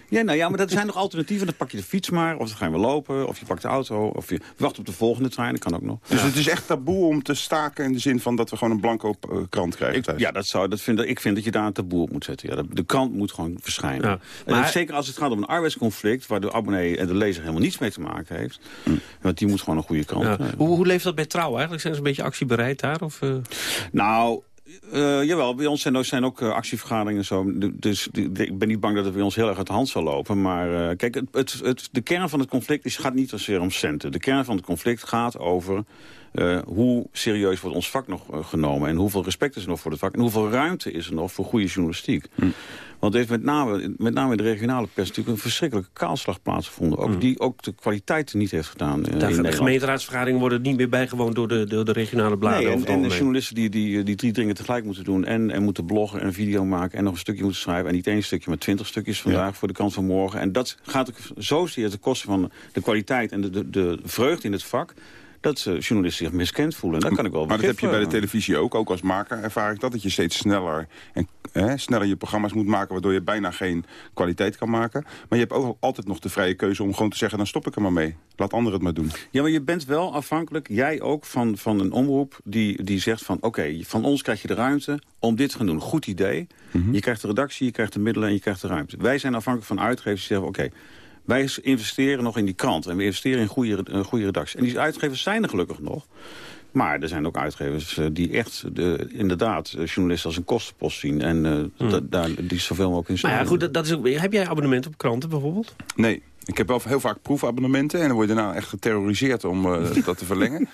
Ja, nou ja, maar er zijn nog alternatieven. Dan pak je de fiets maar, of dan gaan we lopen, of je pakt de auto... of je wacht op de volgende trein, dat kan ook nog. Dus het is echt taboe om te staken in de zin van dat we gewoon een blanco eh, krant krijgen thuis. Ja, dat zou, dat vind, ik vind dat je daar een taboe op moet zetten. Ja, de, krant moet gewoon verschijnen. Ja, En maar- zeker als het gaat om een arbeidsconflict... waar de abonnee en de lezer helemaal niets mee te maken heeft. Want die moet gewoon een goede krant Ja. krijgen. Hoe, hoe leeft dat bij Trouw eigenlijk? Zijn ze een beetje actiebereid daar? Of, eh? Nou, eh, jawel, bij ons zijn, ook- zijn ook eh, actievergaderingen en zo. Du- Dus ik ben niet bang dat het bij ons heel erg uit de hand zal lopen. Maar eh, kijk, het, het, de kern van het conflict is, gaat niet zozeer om centen. De kern van het conflict gaat over eh, hoe serieus wordt ons vak nog eh, genomen... en hoeveel respect is er nog voor het vak... en hoeveel ruimte is er nog voor goede journalistiek. Want er heeft met name, met name in de regionale pers natuurlijk een verschrikkelijke kaalslag plaatsgevonden. Ook, Die ook de kwaliteit niet heeft gedaan eh, in de, gemeenteraadsvergaderingen worden niet meer bijgewoond door de, door de regionale bladen. Nee, en, en de journalisten die, die, die drie dingen tegelijk moeten doen... En, en moeten bloggen en een video maken en nog een stukje moeten schrijven... en niet één stukje, maar twintig stukjes vandaag voor de kant van morgen. En dat gaat ook zozeer ten koste van de kwaliteit en de, de, de vreugde in het vak... dat journalisten zich miskend voelen. En daar kan ik wel Maar dat heb je bij de televisie ook. Ook als maker ervaar ik dat. Dat je steeds sneller, en, hè, sneller je programma's moet maken... waardoor je bijna geen kwaliteit kan maken. Maar je hebt ook altijd nog de vrije keuze om gewoon te zeggen... dan stop ik er maar mee. Laat anderen het maar doen. Ja, maar je bent wel afhankelijk, jij ook, van, van een omroep die, die zegt van... oké, van ons krijg je de ruimte om dit te gaan doen. Goed idee. Mhm. Je krijgt de redactie, je krijgt de middelen en je krijgt de ruimte. Wij zijn afhankelijk van uitgevers die zeggen... oké, wij investeren nog in die krant en we investeren in goede, een goede redactie. En die uitgevers zijn er gelukkig nog. Maar er zijn ook uitgevers eh, die echt de, inderdaad eh, journalisten als een kostenpost zien. En eh, da- daar, die zoveel mogelijk in Maar ja, staan. goed, dat, dat is ook, heb jij abonnement op kranten bijvoorbeeld? Nee, ik heb wel heel vaak proefabonnementen... en dan word je daarna echt geterroriseerd om eh, *laughs* dat te verlengen.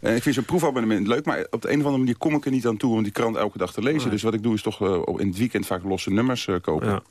En ik vind zo'n proefabonnement leuk, maar op de een of andere manier kom ik er niet aan toe... om die krant elke dag te lezen. Dus wat ik doe is toch eh, in het weekend vaak losse nummers eh, kopen. Ja.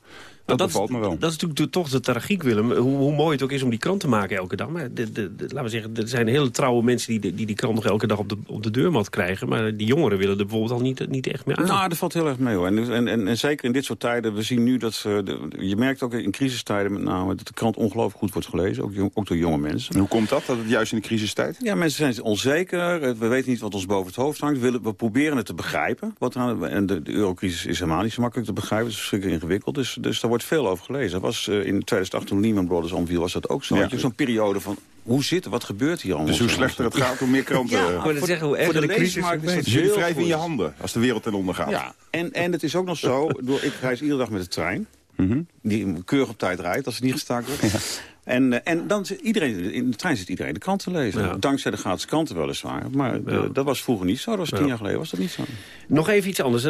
Dat, dat, bevalt me wel. Dat is natuurlijk toch de tragiek, Willem. Hoe, hoe mooi het ook is om die krant te maken elke dag. Maar de, de, de- laten we zeggen, er zijn hele trouwe mensen die, die die krant nog elke dag op de, op de deurmat krijgen. Maar die jongeren willen er bijvoorbeeld al niet, niet echt meer aan. Nou, dat valt heel erg mee hoor. En, en, en, en zeker in dit soort tijden, we zien nu dat ze... de- je merkt ook in crisistijden met name dat de krant ongelooflijk goed wordt gelezen. Ook, ook door jonge mensen. En hoe komt dat, dat het juist in de crisistijd? Ja, mensen zijn onzeker. eh, We weten niet wat ons boven het hoofd hangt. We, willen, we proberen het te begrijpen. Wat aan, en de, de eurocrisis is helemaal niet zo makkelijk te begrijpen. Het is verschrikkelijk ingewikkeld. Dus, dus daar wordt veel over gelezen. Dat was eh, in 2008 toen Lehman Brothers omviel, was dat ook zo. Ja. Je Zo'n periode van, hoe zit het? Wat gebeurt hier allemaal? Dus hoe slechter het gaat, hoe meer kranten... Ja, voor, het zeggen, hoe voor erger de de is dus jullie heel wrijven in je handen als de wereld ten onder gaat. Ja, en, en het is ook nog zo, ik bedoel, ik reis iedere dag met de trein. Mhm. Die keurig op tijd rijdt, als het niet gestaakt wordt. En, eh, en dan zit iedereen, in de trein zit iedereen de krant te lezen. Ja. Dankzij de gratis kranten weliswaar. Maar eh, dat was vroeger niet zo. Dat was tien Ja. jaar geleden was dat niet zo. Nog even iets anders.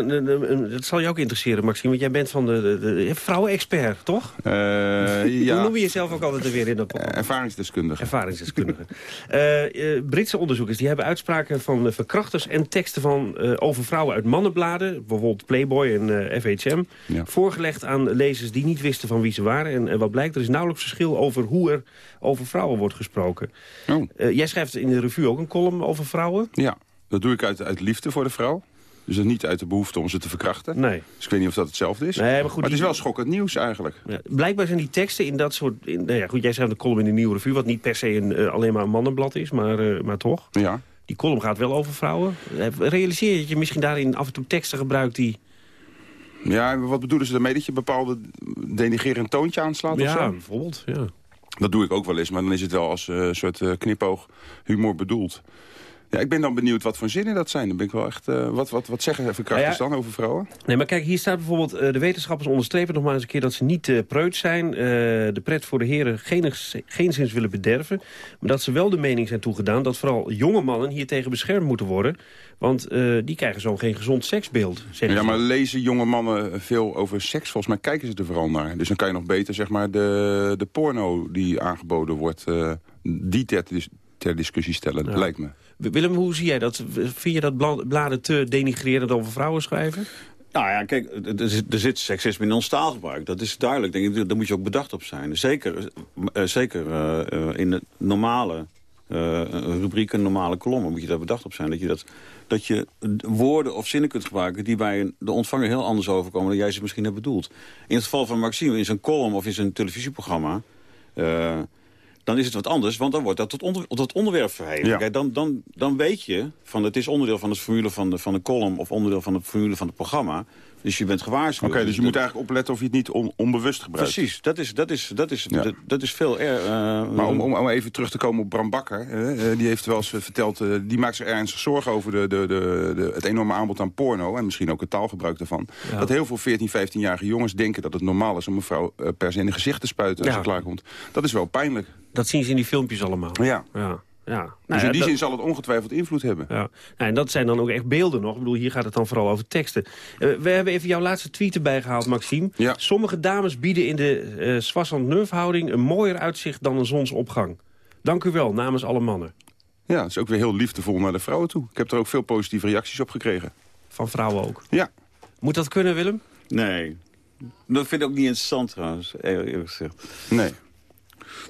Dat zal je ook interesseren, Maxime. Want jij bent van de, de, de vrouwen-expert, toch? *laughs* Hoe ja, noem je jezelf ook altijd weer in dat programma? ervaringsdeskundige. Ervaringsdeskundige. *laughs* Eh, Britse onderzoekers die hebben uitspraken van verkrachters en teksten van, over vrouwen uit mannenbladen, bijvoorbeeld Playboy en FHM, voorgelegd aan lezers die niet wisten van wie ze waren. En wat blijkt, er is nauwelijks verschil over hoe er over vrouwen wordt gesproken. Oh. Eh, jij schrijft in de revue ook een column over vrouwen. Ja, dat doe ik uit, uit liefde voor de vrouw. Dus dat niet uit de behoefte om ze te verkrachten. Nee. Dus ik weet niet of dat hetzelfde is. Nee, maar goed, het is wel schokkend nieuws eigenlijk. Ja, blijkbaar zijn die teksten in dat soort... In, nou ja, goed, jij schrijft een column in de Nieuwe Revue... wat niet per se een, eh, alleen maar een mannenblad is, maar, eh, maar toch. Ja. Die column gaat wel over vrouwen. Realiseer je dat je misschien daarin af en toe teksten gebruikt die... Ja, wat bedoelen ze daarmee? Dat je een bepaalde denigerend toontje aanslaat of Ja, zo? bijvoorbeeld. Ja. Dat doe ik ook wel eens, maar dan is het wel als eh, soort eh, knipoog humor bedoeld. Ja, ik ben dan benieuwd wat voor zinnen dat zijn. Dan ben ik wel echt... eh, wat, wat, wat zeggen verkrachters Nou ja. dan over vrouwen? Nee, maar kijk, hier staat bijvoorbeeld... eh, de wetenschappers onderstrepen nog maar eens een keer dat ze niet uh, preut zijn. de pret voor de heren geenigs- geenszins willen bederven. Maar dat ze wel de mening zijn toegedaan... dat vooral jonge mannen hiertegen beschermd moeten worden. Want die krijgen zo geen gezond seksbeeld, Ja, maar lezen jonge mannen veel over seks? Volgens mij kijken ze er vooral naar. Dus dan kan je nog beter zeg maar, de, de porno die aangeboden wordt... die ter, dis- ter discussie stellen, Ja. lijkt me. Willem, hoe zie jij dat? Vind je dat bla- bladen te denigrerend over vrouwen schrijven? Nou ja, kijk, er- zit, er zit seksisme in ons taalgebruik. Dat is duidelijk. Denk ik, daar moet je ook bedacht op zijn. Zeker, eh, zeker eh, eh, in de normale eh rubriek, een normale kolom, moet je daar bedacht op zijn. Dat je, dat, dat je woorden of zinnen kunt gebruiken die bij een- de ontvanger heel anders overkomen dan jij ze misschien hebt bedoeld. In het geval van Maxime, in zijn column of in zijn televisieprogramma... eh, dan is het wat anders, want dan wordt dat tot, onder, tot onderwerp verheven. Ja. Kijk, dan, dan, dan weet je, van het is onderdeel van de formule van de, van de column... of onderdeel van de formule van het programma. Dus je bent gewaarschuwd. Oké, dus je moet eigenlijk opletten of je het niet on- onbewust gebruikt. Precies, dat is, dat is, dat is, Ja. dat, dat is veel er. eh, Maar om, om, om even terug te komen op Bram Bakker. eh, eh, die heeft wel eens eh, verteld... eh, die maakt zich ernstig zorgen over de, de, de, de, het enorme aanbod aan porno... en misschien ook het taalgebruik daarvan. Ja. Dat heel veel 14, 15-jarige jongens denken dat het normaal is... om een vrouw eh, per se in de gezicht te spuiten als Ja. ze klaarkomt. Dat is wel pijnlijk. Dat zien ze in die filmpjes allemaal. Ja. Ja, ja. Nou Dus ja, in die dat- zin zal het ongetwijfeld invloed hebben. Ja. Nou, en dat zijn dan ook echt beelden nog. Ik bedoel, hier gaat het dan vooral over teksten. Eh, we hebben even jouw laatste tweet erbij gehaald, Maxime. Sommige dames bieden in de eh Swassand Nerve-houding... een mooier uitzicht dan een zonsopgang. Dank u wel, namens alle mannen. Ja, dat is ook weer heel liefdevol naar de vrouwen toe. Ik heb er ook veel positieve reacties op gekregen. Van vrouwen ook? Ja. Moet dat kunnen, Willem? Nee. Dat vind ik ook niet interessant trouwens, eerlijk gezegd. Nee.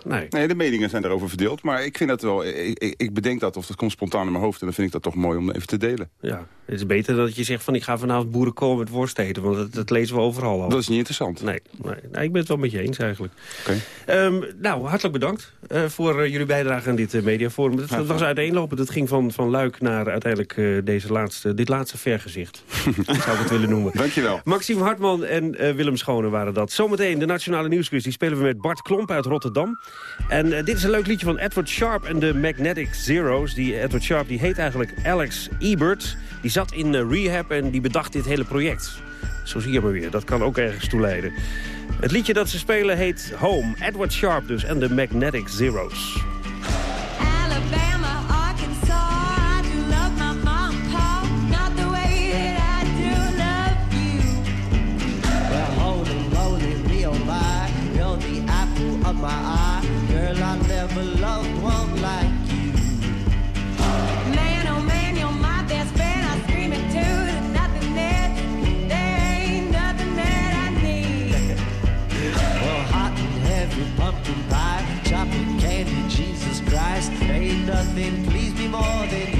Nee. Nee, de meningen zijn daarover verdeeld. Maar ik vind dat wel... Ik, ik, bedenk dat of dat komt spontaan in mijn hoofd... en dan vind ik dat toch mooi om even te delen. Ja, het is beter dat je zegt van ik ga vanavond boerenkool met worst eten. Want dat, dat lezen we overal al. Dat is niet interessant. Nee, nee, nee, ik ben het wel met je eens eigenlijk. Oké. Ehm, nou, hartelijk bedankt eh, voor eh, jullie bijdrage aan dit eh, mediaforum. Dat, dat was uiteenlopend. Het ging van, van Luik naar uiteindelijk deze laatste, dit laatste vergezicht. *laughs* zou ik het willen noemen. Dankjewel. Maxime Hartman en Willem Schone waren dat. Zometeen de Nationale Nieuwsquiz. Die spelen we met Bart Klomp uit Rotterdam. En eh, dit is een leuk liedje van Edward Sharp en de Magnetic Zeros. Die Edward Sharp die heet eigenlijk Alex Ebert. Die zat in eh, rehab en die bedacht dit hele project. Zo zie je maar weer. Dat kan ook ergens toe leiden. Het liedje dat ze spelen heet Home. Edward Sharp dus en de Magnetic Zeros. Alabama, Arkansas, I do love my mom Girl, I never loved one like you. Man, oh man, you're my best friend. I scream it too. There's nothing that, there ain't nothing that I need. Well, hot and heavy pumpkin pie, chocolate candy, Jesus Christ. Ain't nothing please me more than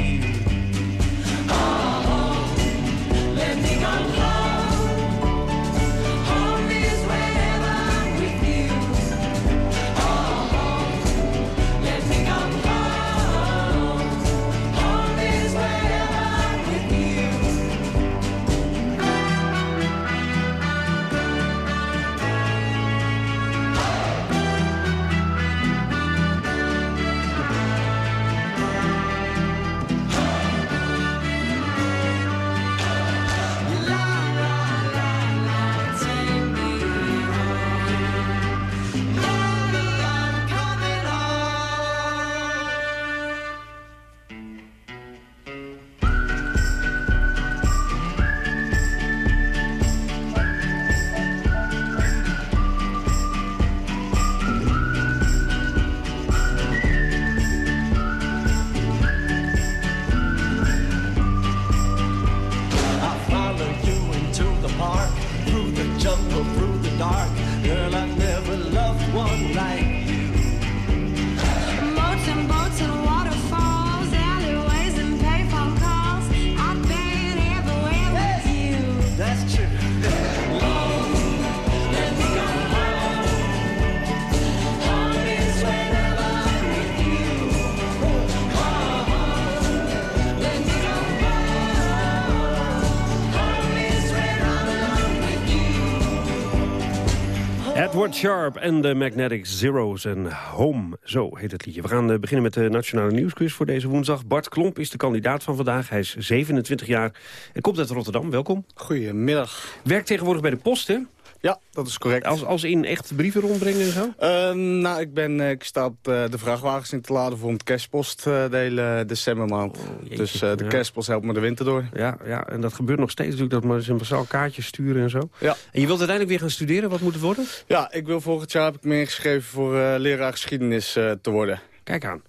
Sharp en de Magnetic Zeros en Home. Zo heet het liedje. We gaan eh, beginnen met de Nationale Nieuwsquiz voor deze woensdag. Bart Klomp is de kandidaat van vandaag. Hij is 27 jaar en komt uit Rotterdam. Welkom. Goedemiddag. Werkt tegenwoordig bij de post, hè? Ja, dat is correct. Als, als in echt brieven rondbrengen en zo? Ehm, nou, ik, ben, eh, ik sta op eh, de vrachtwagens in te laden voor een kerstpost uh, de hele decembermaand. dus eh, de ja. kerstpost helpt me de winter door. Ja, ja, en dat gebeurt nog steeds natuurlijk, dat mensen massaal kaartjes sturen en zo. Ja. En je wilt uiteindelijk weer gaan studeren, wat moet het worden? Ja, ik wil volgend jaar heb ik me ingeschreven voor eh, leraar geschiedenis eh, te worden. Kijk aan.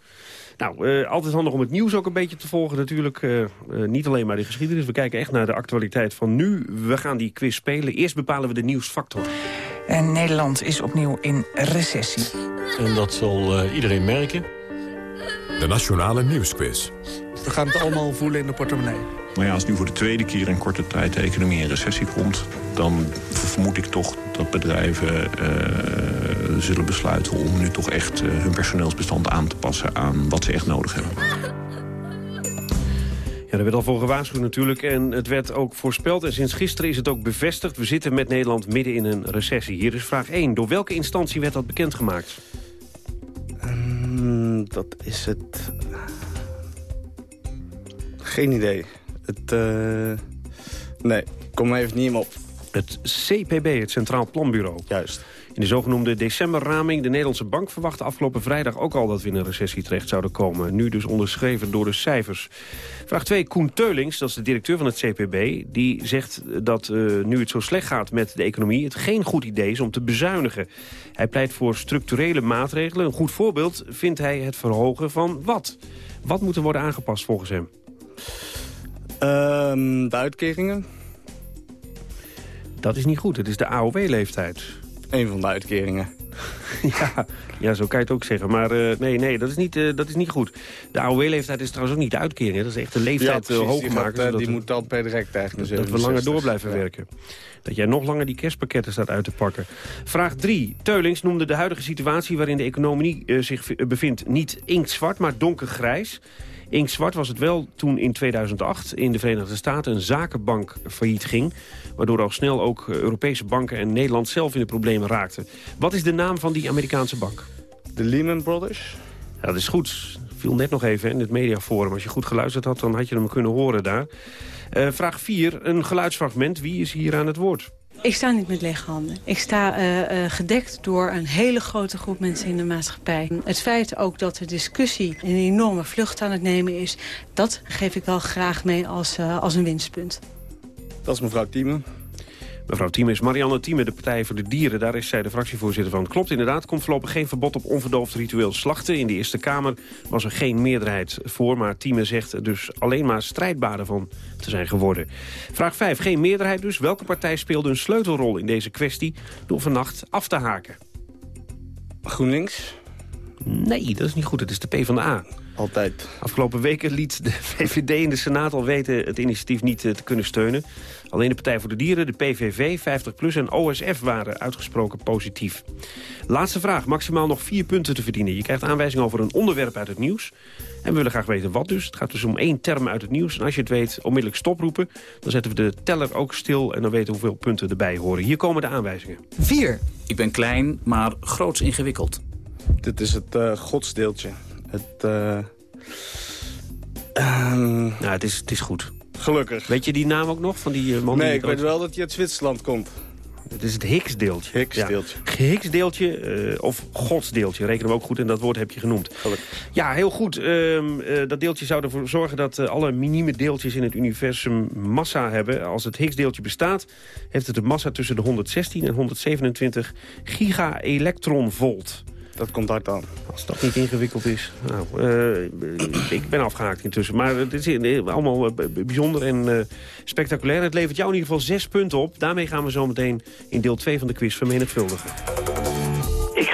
Nou, eh, altijd handig om het nieuws ook een beetje te volgen natuurlijk. Eh, eh, niet alleen maar de geschiedenis, we kijken echt naar de actualiteit van nu. We gaan die quiz spelen. Eerst bepalen we de nieuwsfactor. En Nederland is opnieuw in recessie. En dat zal eh, iedereen merken. De Nationale Nieuwsquiz. We gaan het allemaal voelen in de portemonnee. Maar ja, als nu voor de tweede keer in korte tijd de economie in recessie komt... dan vermoed ik toch dat bedrijven eh, zullen besluiten om nu toch echt eh, hun personeelsbestand aan te passen aan wat ze echt nodig hebben. Ja, er werd al voor gewaarschuwd natuurlijk en het werd ook voorspeld. En sinds gisteren is het ook bevestigd. We zitten met Nederland midden in een recessie. Hier is vraag 1. Door welke instantie werd dat bekendgemaakt? Mm, dat is het... Geen idee. Het... eh, Nee, kom even niet meer op. Het CPB, het Centraal Planbureau. Juist. In de zogenoemde decemberraming, de Nederlandse bank verwachtte afgelopen vrijdag ook al dat we in een recessie terecht zouden komen. Nu dus onderschreven door de cijfers. Vraag 2, Koen Teulings, dat is de directeur van het CPB, die zegt dat eh, nu het zo slecht gaat met de economie, het geen goed idee is om te bezuinigen. Hij pleit voor structurele maatregelen. Een goed voorbeeld vindt hij het verhogen van wat? Wat moet er worden aangepast volgens hem? Ehm, de uitkeringen? Dat is niet goed, het is de AOW-leeftijd. Een van de uitkeringen. *laughs* Ja, ja, zo kan je het ook zeggen. Maar eh, nee, nee dat, is niet, eh, dat is niet goed. De AOW-leeftijd is trouwens ook niet de uitkering. hè. Dat is echt de leeftijd ja, hoog die, gaat, maken. eh, die moet dan per direct eigenlijk. dat, dat we langer door blijven werken. Dat jij nog langer die kerstpakketten staat uit te pakken. Vraag 3. Teulings noemde de huidige situatie waarin de economie zich bevindt... niet inktzwart, maar donkergrijs. Inktzwart was het wel toen in 2008 in de Verenigde Staten... een zakenbank failliet ging... waardoor al snel ook eh, Europese banken en Nederland zelf in de problemen raakten. Wat is de naam van die Amerikaanse bank? De Lehman Brothers? Ja, dat is goed. Viel net nog even in het mediaforum. Als je goed geluisterd had, dan had je hem kunnen horen daar. Eh, vraag 4, een geluidsfragment. Wie is hier aan het woord? Ik sta niet met lege handen. Ik sta eh, eh, gedekt door een hele grote groep mensen in de maatschappij. Het feit ook dat de discussie een enorme vlucht aan het nemen is... dat geef ik wel graag mee als, eh, als een winstpunt. Dat is mevrouw Thieme. Mevrouw Thieme is Marianne Thieme, de Partij voor de Dieren. Daar is zij de fractievoorzitter van. Klopt inderdaad, komt voorlopig geen verbod op onverdoofd ritueel slachten. In de Eerste Kamer was er geen meerderheid voor. Maar Thieme zegt dus alleen maar strijdbaden van te zijn geworden. Vraag 5, geen meerderheid dus. Welke partij speelde een sleutelrol in deze kwestie... door vannacht af te haken? GroenLinks? Nee, dat is niet goed. Het is de PvdA. Altijd. Afgelopen weken liet de *laughs* VVD in de Senaat al weten het initiatief niet eh, te kunnen steunen. Alleen de Partij voor de Dieren, de PVV, 50PLUS en OSF waren uitgesproken positief. Laatste vraag, maximaal nog vier punten te verdienen. Je krijgt aanwijzing over een onderwerp uit het nieuws. En we willen graag weten wat dus. Het gaat dus om één term uit het nieuws. En als je het weet, onmiddellijk stoproepen. Dan zetten we de teller ook stil en dan weten we hoeveel punten erbij horen. Hier komen de aanwijzingen. 4. Ik ben klein, maar groots ingewikkeld. Dit is het eh, godsdeeltje. Het... Nou, het is, het is goed. Gelukkig. Weet je die naam ook nog van die eh, man? Nee, die ik weet wel dat hij uit Zwitserland komt. Het is het Higgs-deeltje. Higgs-deeltje. Ja. Higgs-deeltje, eh, of godsdeeltje, rekenen we ook goed. En dat woord heb je genoemd. Ja, heel goed. Ehm, eh, dat deeltje zou ervoor zorgen dat alle minieme deeltjes in het universum massa hebben. Als het Higgs-deeltje bestaat, heeft het een massa tussen de 116 en 127 giga-elektronvolt. Dat komt hard aan. Als dat niet ingewikkeld is. Nou, eh, ik ben afgehaakt intussen. Maar het is eh, allemaal eh, bijzonder en spectaculair. Het levert jou in ieder geval zes punten op. Daarmee gaan we zo meteen in deel 2 van de quiz vermenigvuldigen.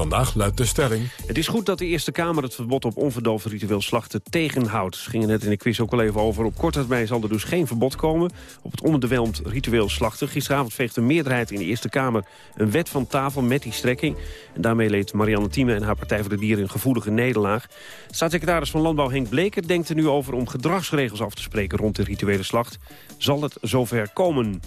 Vandaag luidt de stelling... Het is goed dat de Eerste Kamer het verbod op onverdoofd ritueel slachten tegenhoudt. We gingen net in de quiz ook al even over. Op korte termijn zal er dus geen verbod komen op het onbedwelmd ritueel slachten. Gisteravond veegt de meerderheid in de Eerste Kamer een wet van tafel met die strekking. En daarmee leed Marianne Thieme en haar Partij voor de Dieren een gevoelige nederlaag. Staatssecretaris van Landbouw Henk Bleker denkt er nu over om gedragsregels af te spreken rond de rituele slacht. Zal het zover komen?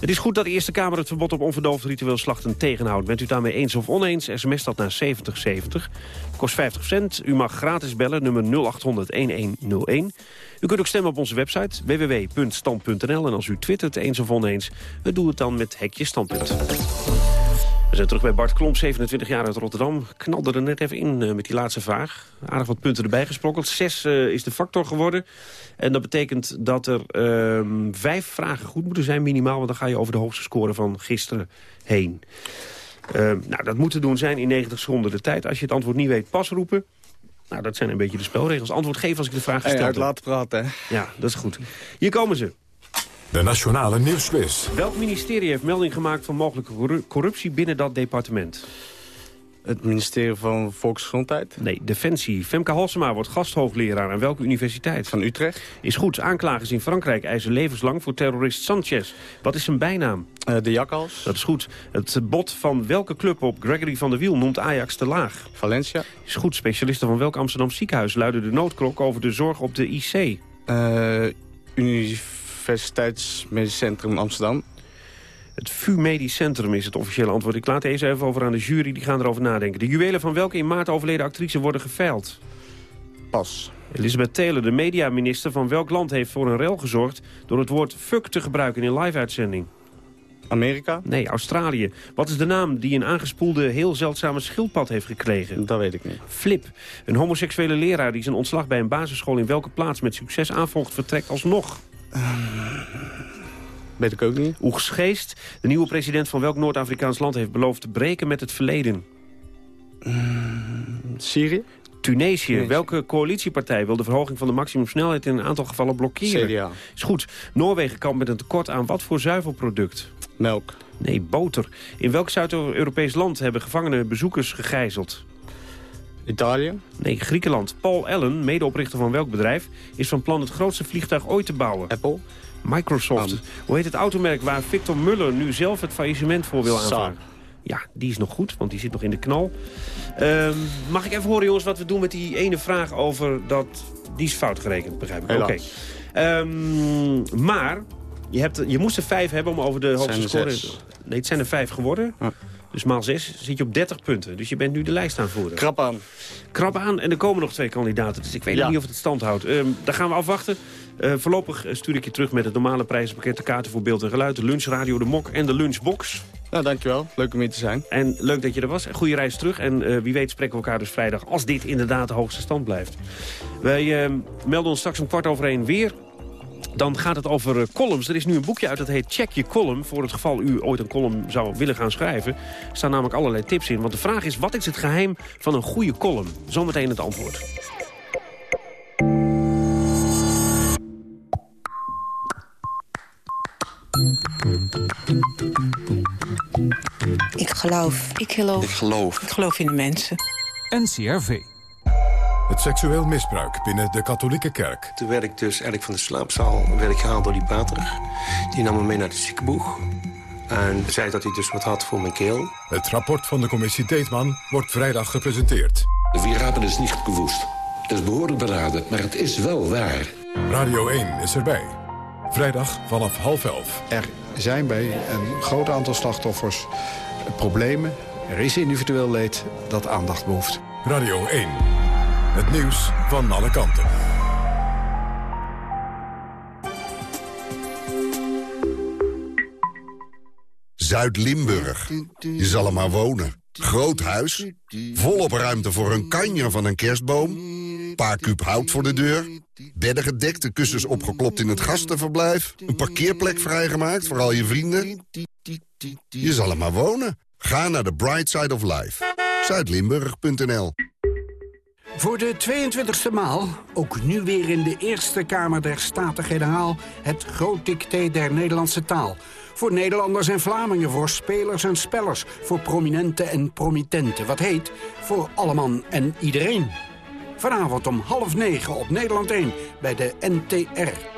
Het is goed dat de Eerste Kamer het verbod op onverdoofd ritueel slachten tegenhoudt. Bent u daarmee eens of oneens, sms dat naar 7070. Kost 50 cent. U mag gratis bellen, nummer 0800-1101. U kunt ook stemmen op onze website www.stand.nl. En als u twittert eens of oneens, doe het dan met hekje standpunt. We zijn terug bij Bart Klomp, 27 jaar uit Rotterdam. Knalde er net even in uh, met die laatste vraag. Aardig wat punten erbij gesprokkeld. Zes uh, is de factor geworden. En dat betekent dat er uh, vijf vragen goed moeten zijn minimaal... want dan ga je over de hoogste score van gisteren heen. nou, dat moet te doen zijn in 90 seconden de tijd. Als je het antwoord niet weet, pas roepen. Nou, dat zijn een beetje de spelregels. Antwoord geven als ik de vraag gesteld uit heb. laten praten? Ja, dat is goed. Hier komen ze. De Nationale Nieuwsquiz. Welk ministerie heeft melding gemaakt van mogelijke corru- corruptie binnen dat departement? Het ministerie van Volksgezondheid? Nee, Defensie. Femke Halsema wordt gasthoogleraar aan welke universiteit? Van Utrecht. Is goed. Aanklagers in Frankrijk eisen levenslang voor terrorist Sanchez. Wat is zijn bijnaam? Eh, de jakhals. Dat is goed. Het bod van welke club op Gregory van der Wiel noemt Ajax te laag? Valencia. Is goed. Specialisten van welk Amsterdam ziekenhuis luiden de noodklok over de zorg op de IC? Eh, Universiteitsmedisch Centrum Amsterdam. Het VU Medisch Centrum is het officiële antwoord. Ik laat deze even over aan de jury, die gaan erover nadenken. De juwelen van welke in maart overleden actrice worden geveild? Pas. Elisabeth Taylor, de mediaminister van welk land, heeft voor een rel gezorgd... door het woord fuck te gebruiken in live-uitzending? Amerika? Nee, Australië. Wat is de naam die een aangespoelde, heel zeldzame schildpad heeft gekregen? Dat weet ik niet. Flip. Een homoseksuele leraar die zijn ontslag bij een basisschool... in welke plaats met succes aanvolgt, vertrekt alsnog? Weet ik ook niet. Oegsgeest. De nieuwe president van welk Noord-Afrikaans land heeft beloofd te breken met het verleden? Syrië? Tunesië. Welke coalitiepartij wil de verhoging van de maximumsnelheid in een aantal gevallen blokkeren? CDA. Is goed. Noorwegen kampt met een tekort aan wat voor zuivelproduct? Melk. Nee, boter. In welk Zuid-Europees land hebben gevangenen bezoekers gegijzeld? Italië? Nee, Griekenland. Paul Allen, medeoprichter van welk bedrijf... is van plan het grootste vliegtuig ooit te bouwen? Apple? Microsoft. Hoe heet het automerk waar Victor Muller nu zelf het faillissement voor wil aanvragen? Ja, die is nog goed, want die zit nog in de knal. Ehm, mag ik even horen, jongens, wat we doen met die ene vraag over dat... Die is fout gerekend, begrijp ik. Oké. Ehm, maar je, hebt, je moest er vijf hebben om over de hoogste score... Nee, het zijn er vijf geworden. Ja. Dus maal zes zit je op 30 punten. Dus je bent nu de lijst aan voeren. Krap aan. Krap aan en er komen nog twee kandidaten. Dus ik weet Ja. niet of het stand houdt. Ehm daar gaan we afwachten. Eh, voorlopig eh, stuur ik je terug met het normale prijzenpakket. De kaarten voor beeld en geluid, de lunchradio, de mok en de lunchbox. Nou, dankjewel. Leuk om hier te zijn. En leuk dat je er was. Goede reis terug. En eh, wie weet spreken we elkaar dus vrijdag als dit inderdaad de hoogste stand blijft. Wij eh, melden ons straks om kwart over één weer. Dan gaat het over eh, columns. Er is nu een boekje uit dat heet Check Je Column. Voor het geval u ooit een column zou willen gaan schrijven. Er staan namelijk allerlei tips in. Want de vraag is, wat is het geheim van een goede column? Zometeen het antwoord. Ik geloof. Ik geloof. Ik geloof. Ik geloof in de mensen. NCRV. Het seksueel misbruik binnen de katholieke kerk. Toen werd ik dus eigenlijk van de slaapzaal werd ik gehaald door die pater. Die nam me mee naar de ziekenboeg. En zei dat hij dus wat had voor mijn keel. Het rapport van de commissie Deetman wordt vrijdag gepresenteerd. Wir haben es niet gewusst. Het is behoorlijk beraden, maar het is wel waar. Radio 1 is erbij. Vrijdag vanaf half elf. Er zijn bij een groot aantal slachtoffers problemen. Er is individueel leed dat aandacht behoeft. Radio 1. Het nieuws van alle kanten. Zuid-Limburg. Je zal er maar wonen. Groot huis, volop ruimte voor een kanjer van een kerstboom... paar kuub hout voor de deur, bedden gedekt, de kussens opgeklopt in het gastenverblijf... een parkeerplek vrijgemaakt voor al je vrienden. Je zal er maar wonen. Ga naar de Bright Side of Life. Zuidlimburg.nl Voor de 22e maal, ook nu weer in de Eerste Kamer der Staten-Generaal... het groot dicté der Nederlandse taal. Voor Nederlanders en Vlamingen, voor spelers en spellers. Voor prominenten en promitenten. Wat heet, voor alleman en iedereen. Vanavond om half negen op Nederland 1 bij de NTR.